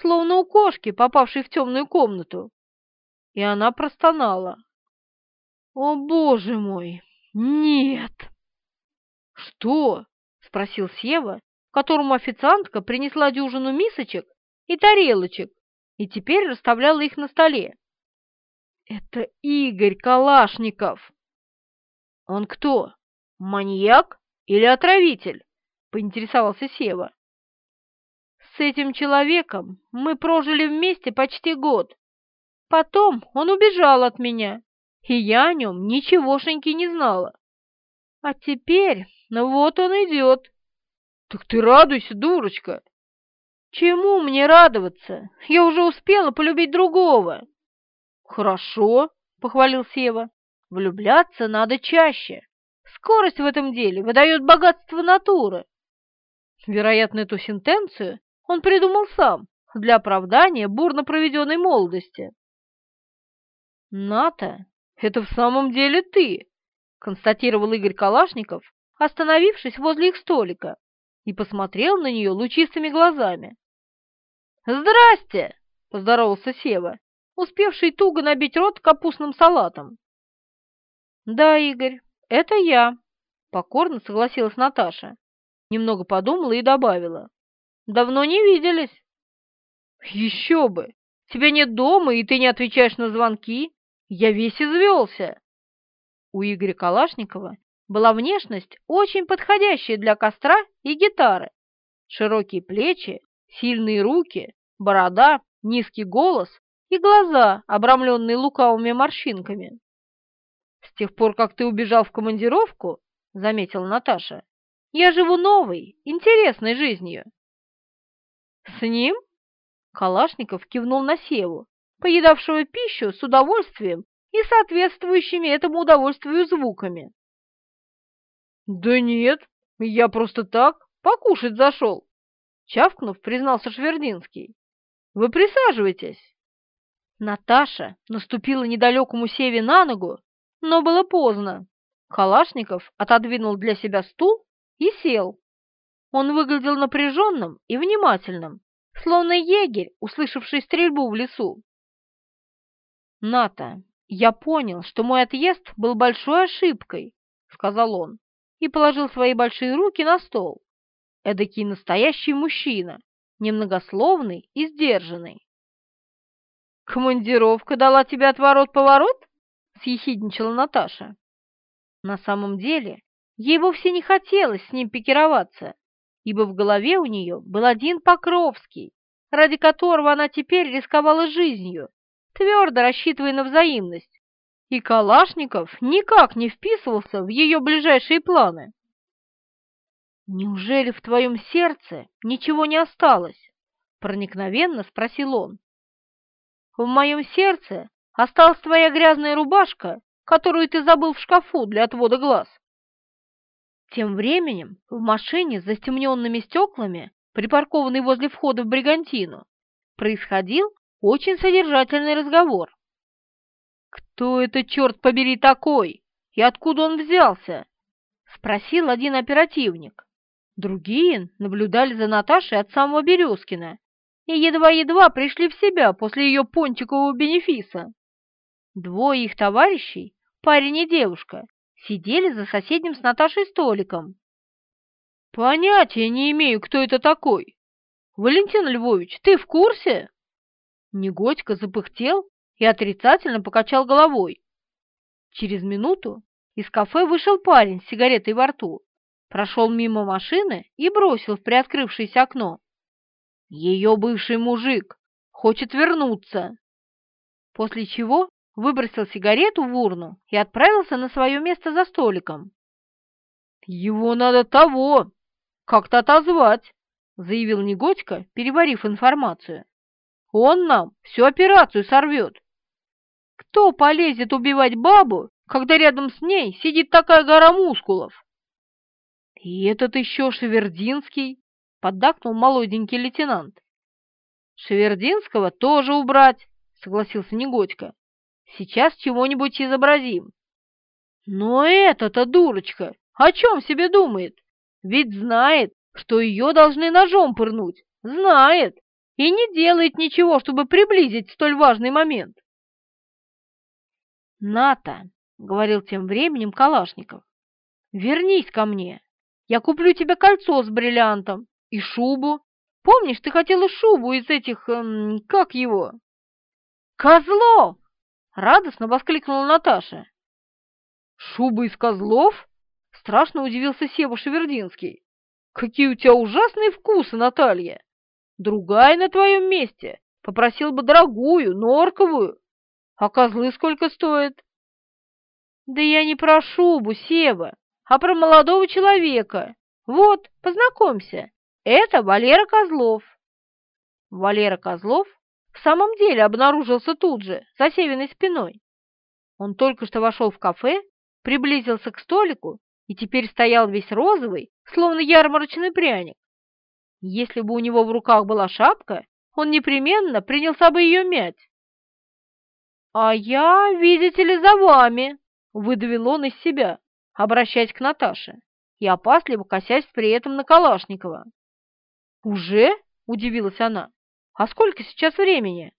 словно у кошки, попавшей в темную комнату, и она простонала. «О, боже мой, нет!» «Что?» — спросил Сева, которому официантка принесла дюжину мисочек и тарелочек и теперь расставляла их на столе. «Это Игорь Калашников!» «Он кто, маньяк или отравитель?» — поинтересовался Сева. «С этим человеком мы прожили вместе почти год. Потом он убежал от меня, и я о нем ничегошеньки не знала. А теперь, ну вот он идет». «Так ты радуйся, дурочка!» «Чему мне радоваться? Я уже успела полюбить другого». «Хорошо», — похвалил Сева. «Влюбляться надо чаще. Скорость в этом деле выдает богатство натуры». Вероятно, эту сентенцию он придумал сам для оправдания бурно проведенной молодости. «Ната, это в самом деле ты», — констатировал Игорь Калашников, остановившись возле их столика и посмотрел на нее лучистыми глазами. «Здрасте!» — поздоровался Сева, успевший туго набить рот капустным салатом. «Да, Игорь, это я», — покорно согласилась Наташа. Немного подумала и добавила. «Давно не виделись». «Еще бы! Тебя нет дома, и ты не отвечаешь на звонки. Я весь извелся». У Игоря Калашникова была внешность, очень подходящая для костра и гитары. Широкие плечи, сильные руки, борода, низкий голос и глаза, обрамленные лукавыми морщинками. «С тех пор, как ты убежал в командировку, — заметила Наташа, — я живу новой, интересной жизнью». «С ним?» — Калашников кивнул на Севу, поедавшего пищу с удовольствием и соответствующими этому удовольствию звуками. «Да нет, я просто так, покушать зашел», — чавкнув, признался Швердинский. «Вы присаживайтесь». Наташа наступила недалекому Севе на ногу, но было поздно. Калашников отодвинул для себя стул и сел. Он выглядел напряженным и внимательным, словно егерь, услышавший стрельбу в лесу. «Ната, я понял, что мой отъезд был большой ошибкой», — сказал он и положил свои большие руки на стол. Эдакий настоящий мужчина, немногословный и сдержанный. «Командировка дала тебе отворот-поворот?» — съехидничала Наташа. На самом деле, ей вовсе не хотелось с ним пикироваться, ибо в голове у нее был один Покровский, ради которого она теперь рисковала жизнью, твердо рассчитывая на взаимность и Калашников никак не вписывался в ее ближайшие планы. «Неужели в твоем сердце ничего не осталось?» — проникновенно спросил он. «В моем сердце осталась твоя грязная рубашка, которую ты забыл в шкафу для отвода глаз». Тем временем в машине с застемненными стеклами, припаркованной возле входа в Бригантину, происходил очень содержательный разговор. «Кто это, черт побери, такой? И откуда он взялся?» — спросил один оперативник. Другие наблюдали за Наташей от самого Березкина и едва-едва пришли в себя после ее пончикового бенефиса. Двое их товарищей, парень и девушка, сидели за соседним с Наташей столиком. «Понятия не имею, кто это такой. Валентин Львович, ты в курсе?» Негодько запыхтел и отрицательно покачал головой. Через минуту из кафе вышел парень с сигаретой во рту прошел мимо машины и бросил в приоткрывшееся окно. Ее бывший мужик хочет вернуться. После чего выбросил сигарету в урну и отправился на свое место за столиком. «Его надо того, как-то отозвать», — заявил Негодько, переварив информацию. «Он нам всю операцию сорвет. Кто полезет убивать бабу, когда рядом с ней сидит такая гора мускулов?» «И этот еще Шевердинский?» — поддакнул молоденький лейтенант. «Шевердинского тоже убрать», — согласился Негодько. «Сейчас чего-нибудь изобразим». «Но эта-то дурочка о чем себе думает? Ведь знает, что ее должны ножом пырнуть. Знает. И не делает ничего, чтобы приблизить столь важный момент. «Ната», — говорил тем временем Калашников, — «вернись ко мне. Я куплю тебе кольцо с бриллиантом и шубу. Помнишь, ты хотела шубу из этих... Эм, как его?» «Козлов!» — радостно воскликнула Наташа. «Шуба из козлов?» — страшно удивился Сева Шевердинский. «Какие у тебя ужасные вкусы, Наталья! Другая на твоем месте попросил бы дорогую, норковую. А козлы сколько стоят?» «Да я не про шубу, Сева а про молодого человека. Вот, познакомься, это Валера Козлов». Валера Козлов в самом деле обнаружился тут же, за Севиной спиной. Он только что вошел в кафе, приблизился к столику и теперь стоял весь розовый, словно ярмарочный пряник. Если бы у него в руках была шапка, он непременно принялся бы ее мять. «А я, видите ли, за вами!» — выдавил он из себя обращаясь к Наташе и опасливо косясь при этом на Калашникова. «Уже?» — удивилась она. «А сколько сейчас времени?»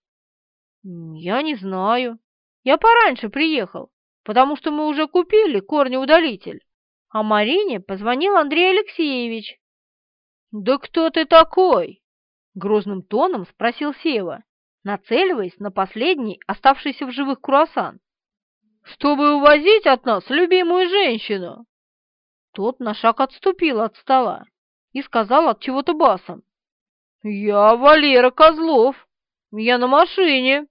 «Я не знаю. Я пораньше приехал, потому что мы уже купили корнеудалитель, а Марине позвонил Андрей Алексеевич». «Да кто ты такой?» — грозным тоном спросил Сева, нацеливаясь на последний оставшийся в живых круассан чтобы увозить от нас любимую женщину!» Тот на шаг отступил от стола и сказал от чего-то басом. «Я Валера Козлов, я на машине».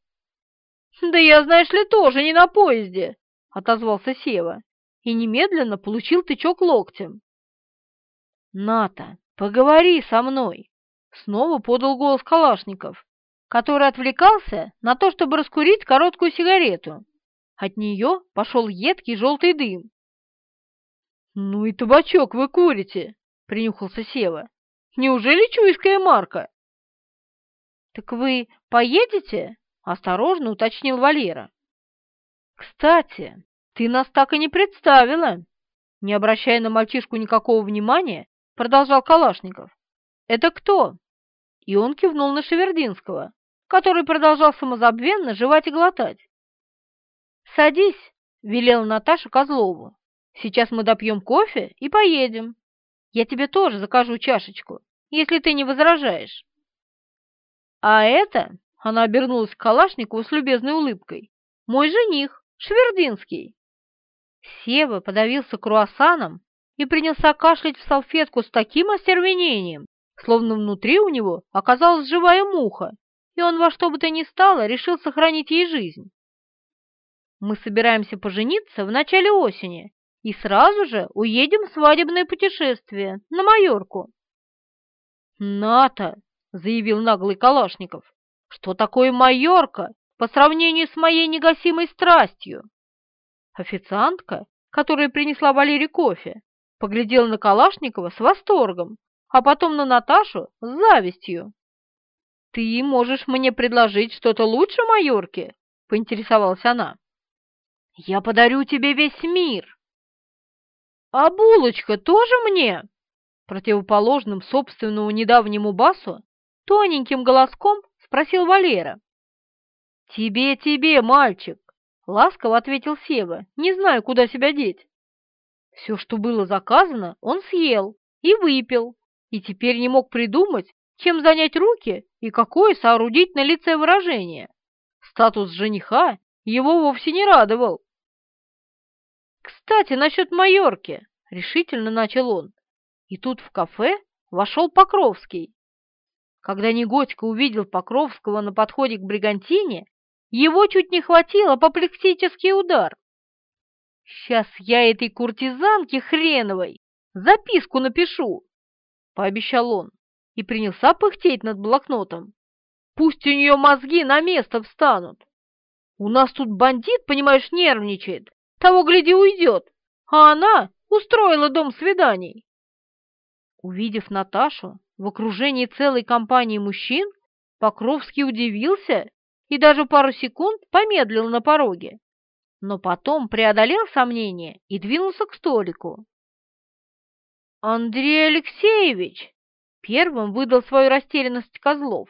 «Да я, знаешь ли, тоже не на поезде», — отозвался Сева и немедленно получил тычок локтем. «Ната, поговори со мной», — снова подал голос Калашников, который отвлекался на то, чтобы раскурить короткую сигарету. От нее пошел едкий желтый дым. «Ну и табачок вы курите!» — принюхался Сева. «Неужели чуйская марка?» «Так вы поедете?» — осторожно уточнил Валера. «Кстати, ты нас так и не представила!» Не обращая на мальчишку никакого внимания, продолжал Калашников. «Это кто?» И он кивнул на Шевердинского, который продолжал самозабвенно жевать и глотать. «Садись», — велела Наташа Козлову. «Сейчас мы допьем кофе и поедем. Я тебе тоже закажу чашечку, если ты не возражаешь». «А это...» — она обернулась к Калашникову с любезной улыбкой. «Мой жених, Швердинский». Сева подавился круассаном и принялся кашлять в салфетку с таким остервенением, словно внутри у него оказалась живая муха, и он во что бы то ни стало решил сохранить ей жизнь. Мы собираемся пожениться в начале осени и сразу же уедем в свадебное путешествие на Майорку». «Ната!» — заявил наглый Калашников. «Что такое Майорка по сравнению с моей негасимой страстью?» Официантка, которая принесла Валере кофе, поглядела на Калашникова с восторгом, а потом на Наташу с завистью. «Ты можешь мне предложить что-то лучше Майорки?» — поинтересовалась она. «Я подарю тебе весь мир!» «А булочка тоже мне?» Противоположным собственному недавнему басу тоненьким голоском спросил Валера. «Тебе, тебе, мальчик!» — ласково ответил Сева, не знаю, куда себя деть. Все, что было заказано, он съел и выпил, и теперь не мог придумать, чем занять руки и какое соорудить на лице выражение. Статус жениха его вовсе не радовал. «Кстати, насчет Майорки», — решительно начал он. И тут в кафе вошел Покровский. Когда Негодько увидел Покровского на подходе к Бригантине, его чуть не хватило апоплексический удар. «Сейчас я этой куртизанке хреновой записку напишу», — пообещал он и принялся пыхтеть над блокнотом. «Пусть у нее мозги на место встанут. У нас тут бандит, понимаешь, нервничает, того, гляди, уйдет, а она устроила дом свиданий». Увидев Наташу в окружении целой компании мужчин, Покровский удивился и даже пару секунд помедлил на пороге, но потом преодолел сомнение и двинулся к столику. «Андрей Алексеевич!» — первым выдал свою растерянность Козлов.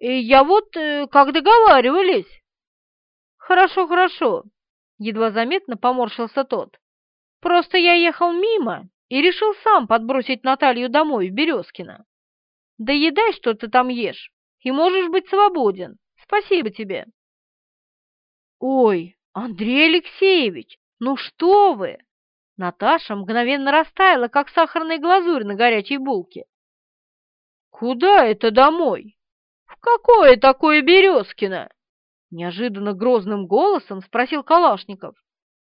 «Я вот, э, как договаривались». «Хорошо, хорошо», — едва заметно поморщился тот. «Просто я ехал мимо и решил сам подбросить Наталью домой в Березкино. Доедай, что ты там ешь, и можешь быть свободен. Спасибо тебе». «Ой, «Андрей Алексеевич, ну что вы!» Наташа мгновенно растаяла, как сахарная глазурь на горячей булке. «Куда это домой? В какое такое Березкино?» Неожиданно грозным голосом спросил Калашников.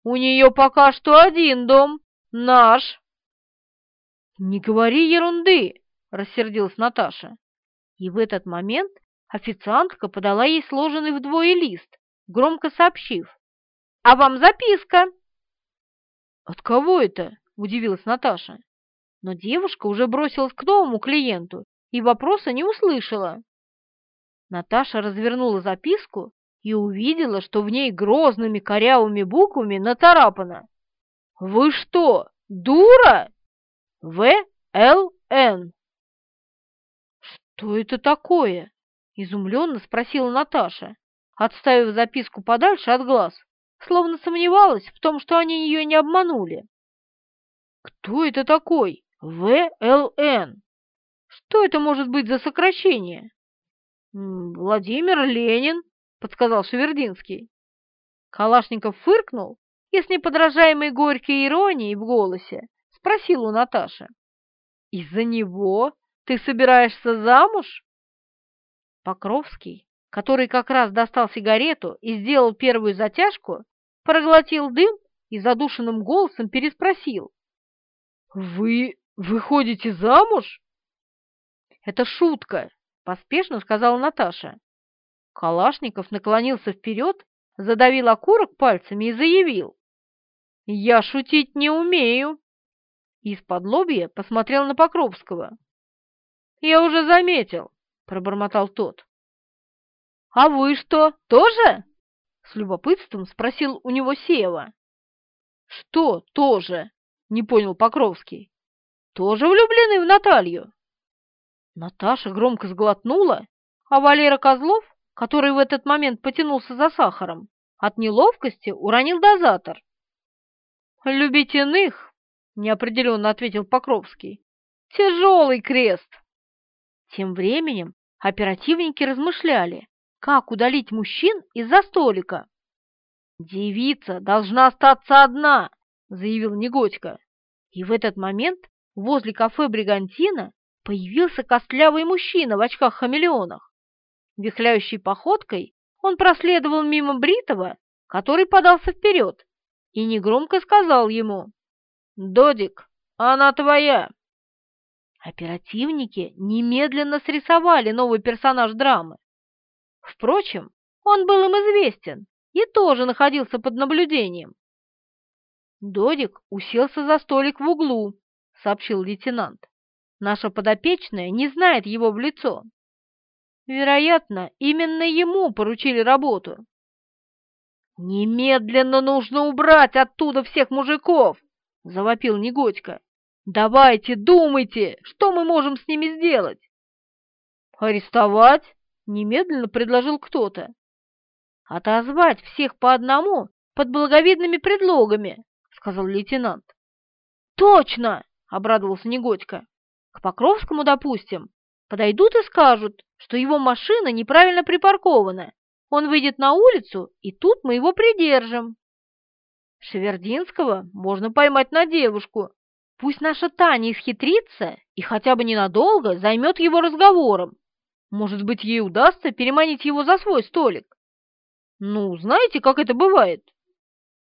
«У нее пока что один дом, наш». «Не говори ерунды!» — рассердилась Наташа. И в этот момент официантка подала ей сложенный вдвое лист, громко сообщив. А вам записка!» «От кого это?» – удивилась Наташа. Но девушка уже бросилась к новому клиенту и вопроса не услышала. Наташа развернула записку и увидела, что в ней грозными корявыми буквами нацарапано. «Вы что, дура? В.Л.Н.» «Что это такое?» – изумленно спросила Наташа, отставив записку подальше от глаз словно сомневалась в том, что они ее не обманули. «Кто это такой? ВЛН? Что это может быть за сокращение?» «Владимир Ленин», — подсказал Шевердинский. Калашников фыркнул и с неподражаемой горькой иронией в голосе спросил у Наташи. «Из-за него ты собираешься замуж?» Покровский, который как раз достал сигарету и сделал первую затяжку, проглотил дым и задушенным голосом переспросил. «Вы выходите замуж?» «Это шутка», — поспешно сказала Наташа. Калашников наклонился вперед, задавил окурок пальцами и заявил. «Я шутить не умею!» Из-под лобья посмотрел на Покровского. «Я уже заметил», — пробормотал тот. «А вы что, тоже?» С любопытством спросил у него Сева. «Что тоже?» — не понял Покровский. «Тоже влюблены в Наталью?» Наташа громко сглотнула, а Валера Козлов, который в этот момент потянулся за сахаром, от неловкости уронил дозатор. «Любить иных?» — неопределенно ответил Покровский. «Тяжелый крест!» Тем временем оперативники размышляли, как удалить мужчин из-за столика. «Девица должна остаться одна», — заявил Негодько. И в этот момент возле кафе «Бригантина» появился костлявый мужчина в очках-хамелеонах. Вихляющей походкой он проследовал мимо Бритова, который подался вперед, и негромко сказал ему «Додик, она твоя!» Оперативники немедленно срисовали новый персонаж драмы. Впрочем, он был им известен и тоже находился под наблюдением. «Додик уселся за столик в углу», — сообщил лейтенант. «Наша подопечная не знает его в лицо. Вероятно, именно ему поручили работу». «Немедленно нужно убрать оттуда всех мужиков!» — завопил Негодько. Давайте, думайте, что мы можем с ними сделать? Арестовать? Немедленно предложил кто-то. Отозвать всех по одному под благовидными предлогами, сказал лейтенант. Точно, обрадовался Негодько. К Покровскому, допустим, подойдут и скажут, что его машина неправильно припаркована. Он выйдет на улицу, и тут мы его придержим. Шевердинского можно поймать на девушку, Пусть наша Таня исхитрится и хотя бы ненадолго займет его разговором. Может быть, ей удастся переманить его за свой столик. Ну, знаете, как это бывает?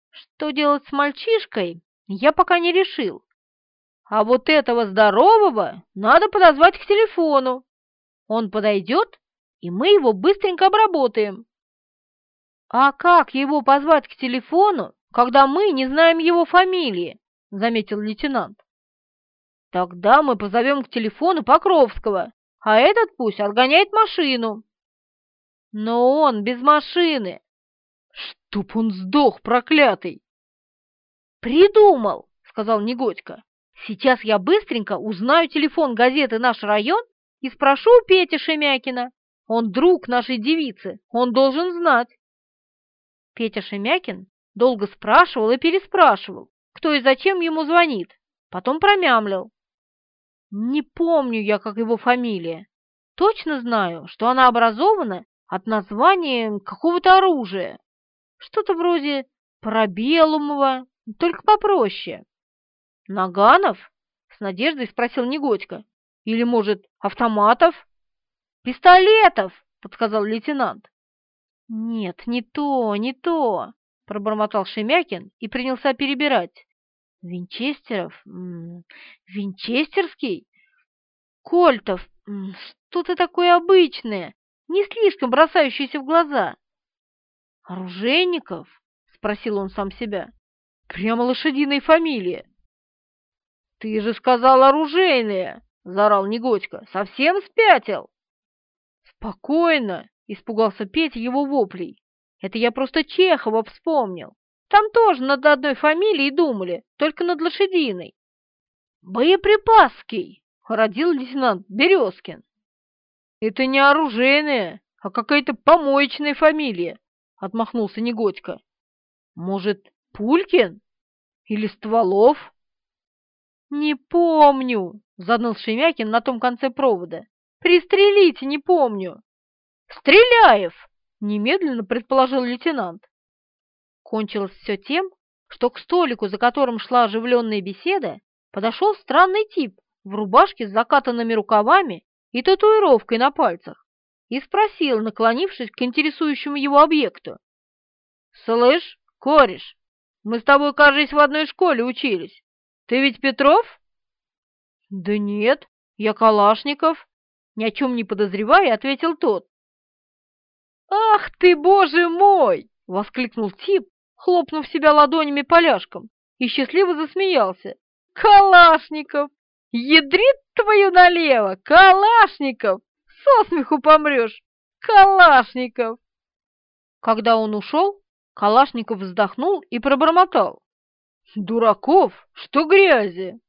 Что делать с мальчишкой, я пока не решил. А вот этого здорового надо подозвать к телефону. Он подойдет, и мы его быстренько обработаем. А как его позвать к телефону, когда мы не знаем его фамилии? Заметил лейтенант. Тогда мы позовем к телефону Покровского, а этот пусть отгоняет машину. Но он без машины. Чтоб он сдох, проклятый! Придумал, сказал Негодько. Сейчас я быстренько узнаю телефон газеты «Наш район» и спрошу у Пети Шемякина. Он друг нашей девицы, он должен знать. Петя Шемякин долго спрашивал и переспрашивал, кто и зачем ему звонит, потом промямлил. Не помню я, как его фамилия. Точно знаю, что она образована от названия какого-то оружия. Что-то вроде Парабеллумова, только попроще. Наганов? С надеждой спросил Негодько. Или, может, автоматов? Пистолетов, подсказал лейтенант. Нет, не то, не то, пробормотал Шемякин и принялся перебирать. Винчестеров? Винчестерский? Кольтов? Что-то такое обычное, не слишком бросающееся в глаза. Оружейников? Спросил он сам себя. Прямо лошадиная фамилия. Ты же сказал оружейная, заорал Негодько. Совсем спятил? Спокойно, испугался Петя его воплей. Это я просто Чехова вспомнил. Там тоже над одной фамилией думали, только над лошадиной. Боеприпасский, родил лейтенант Березкин. Это не оружейная, а какая-то помоечная фамилия, отмахнулся Негодько. Может, Пулькин? Или Стволов? Не помню, заныл Шемякин на том конце провода. Пристрелите, не помню. Стреляев, немедленно предположил лейтенант. Кончилось все тем, что к столику, за которым шла оживленная беседа, подошел странный тип в рубашке с закатанными рукавами и татуировкой на пальцах и спросил, наклонившись к интересующему его объекту. «Слышь, кореш, мы с тобой, кажется, в одной школе учились. Ты ведь Петров?» «Да нет, я Калашников», — ни о чем не подозревая, ответил тот. «Ах ты, боже мой!» — воскликнул тип, хлопнув себя ладонями поляшком, и счастливо засмеялся. «Калашников! Ядрит твою налево! Калашников! Со смеху помрешь! Калашников!» Когда он ушел, Калашников вздохнул и пробормотал. «Дураков, что грязи!»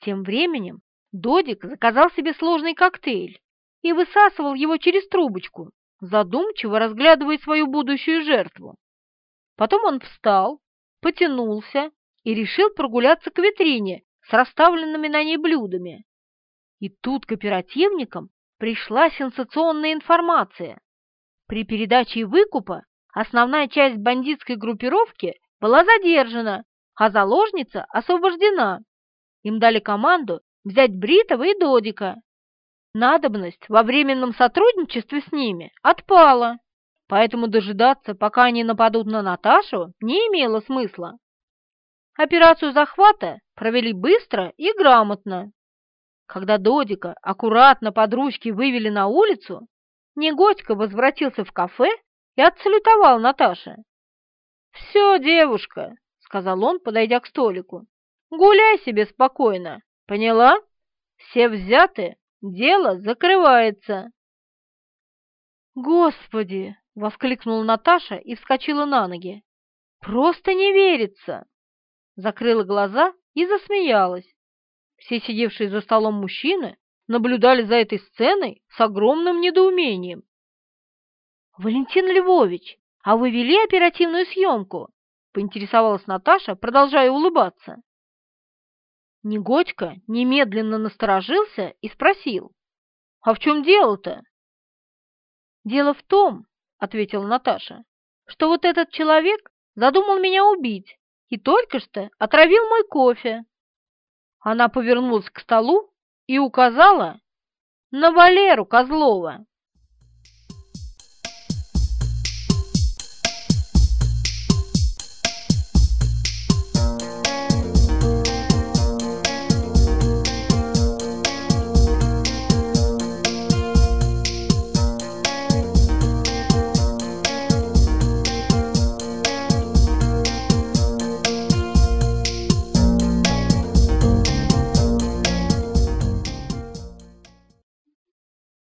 Тем временем Додик заказал себе сложный коктейль и высасывал его через трубочку, задумчиво разглядывая свою будущую жертву. Потом он встал, потянулся и решил прогуляться к витрине с расставленными на ней блюдами. И тут к оперативникам пришла сенсационная информация. При передаче выкупа основная часть бандитской группировки была задержана, а заложница освобождена. Им дали команду взять Бритова и Додика. Надобность во временном сотрудничестве с ними отпала. поэтому дожидаться, пока они нападут на Наташу, не имело смысла. Операцию захвата провели быстро и грамотно. Когда Додика аккуратно под ручки вывели на улицу, Негодько возвратился в кафе и отсалютовал Наташе. «Все, девушка», — сказал он, подойдя к столику, — «гуляй себе спокойно, поняла? Все взяты, дело закрывается». «Господи!» — воскликнула Наташа и вскочила на ноги. «Просто не верится!» Закрыла глаза и засмеялась. Все сидевшие за столом мужчины наблюдали за этой сценой с огромным недоумением. «Валентин Львович, а вы вели оперативную съемку?» — поинтересовалась Наташа, продолжая улыбаться. Негодько немедленно насторожился и спросил, «А в чем дело-то?» «Дело в том, — ответила Наташа, — что вот этот человек задумал меня убить и только что отравил мой кофе». Она повернулась к столу и указала на Валеру Козлова.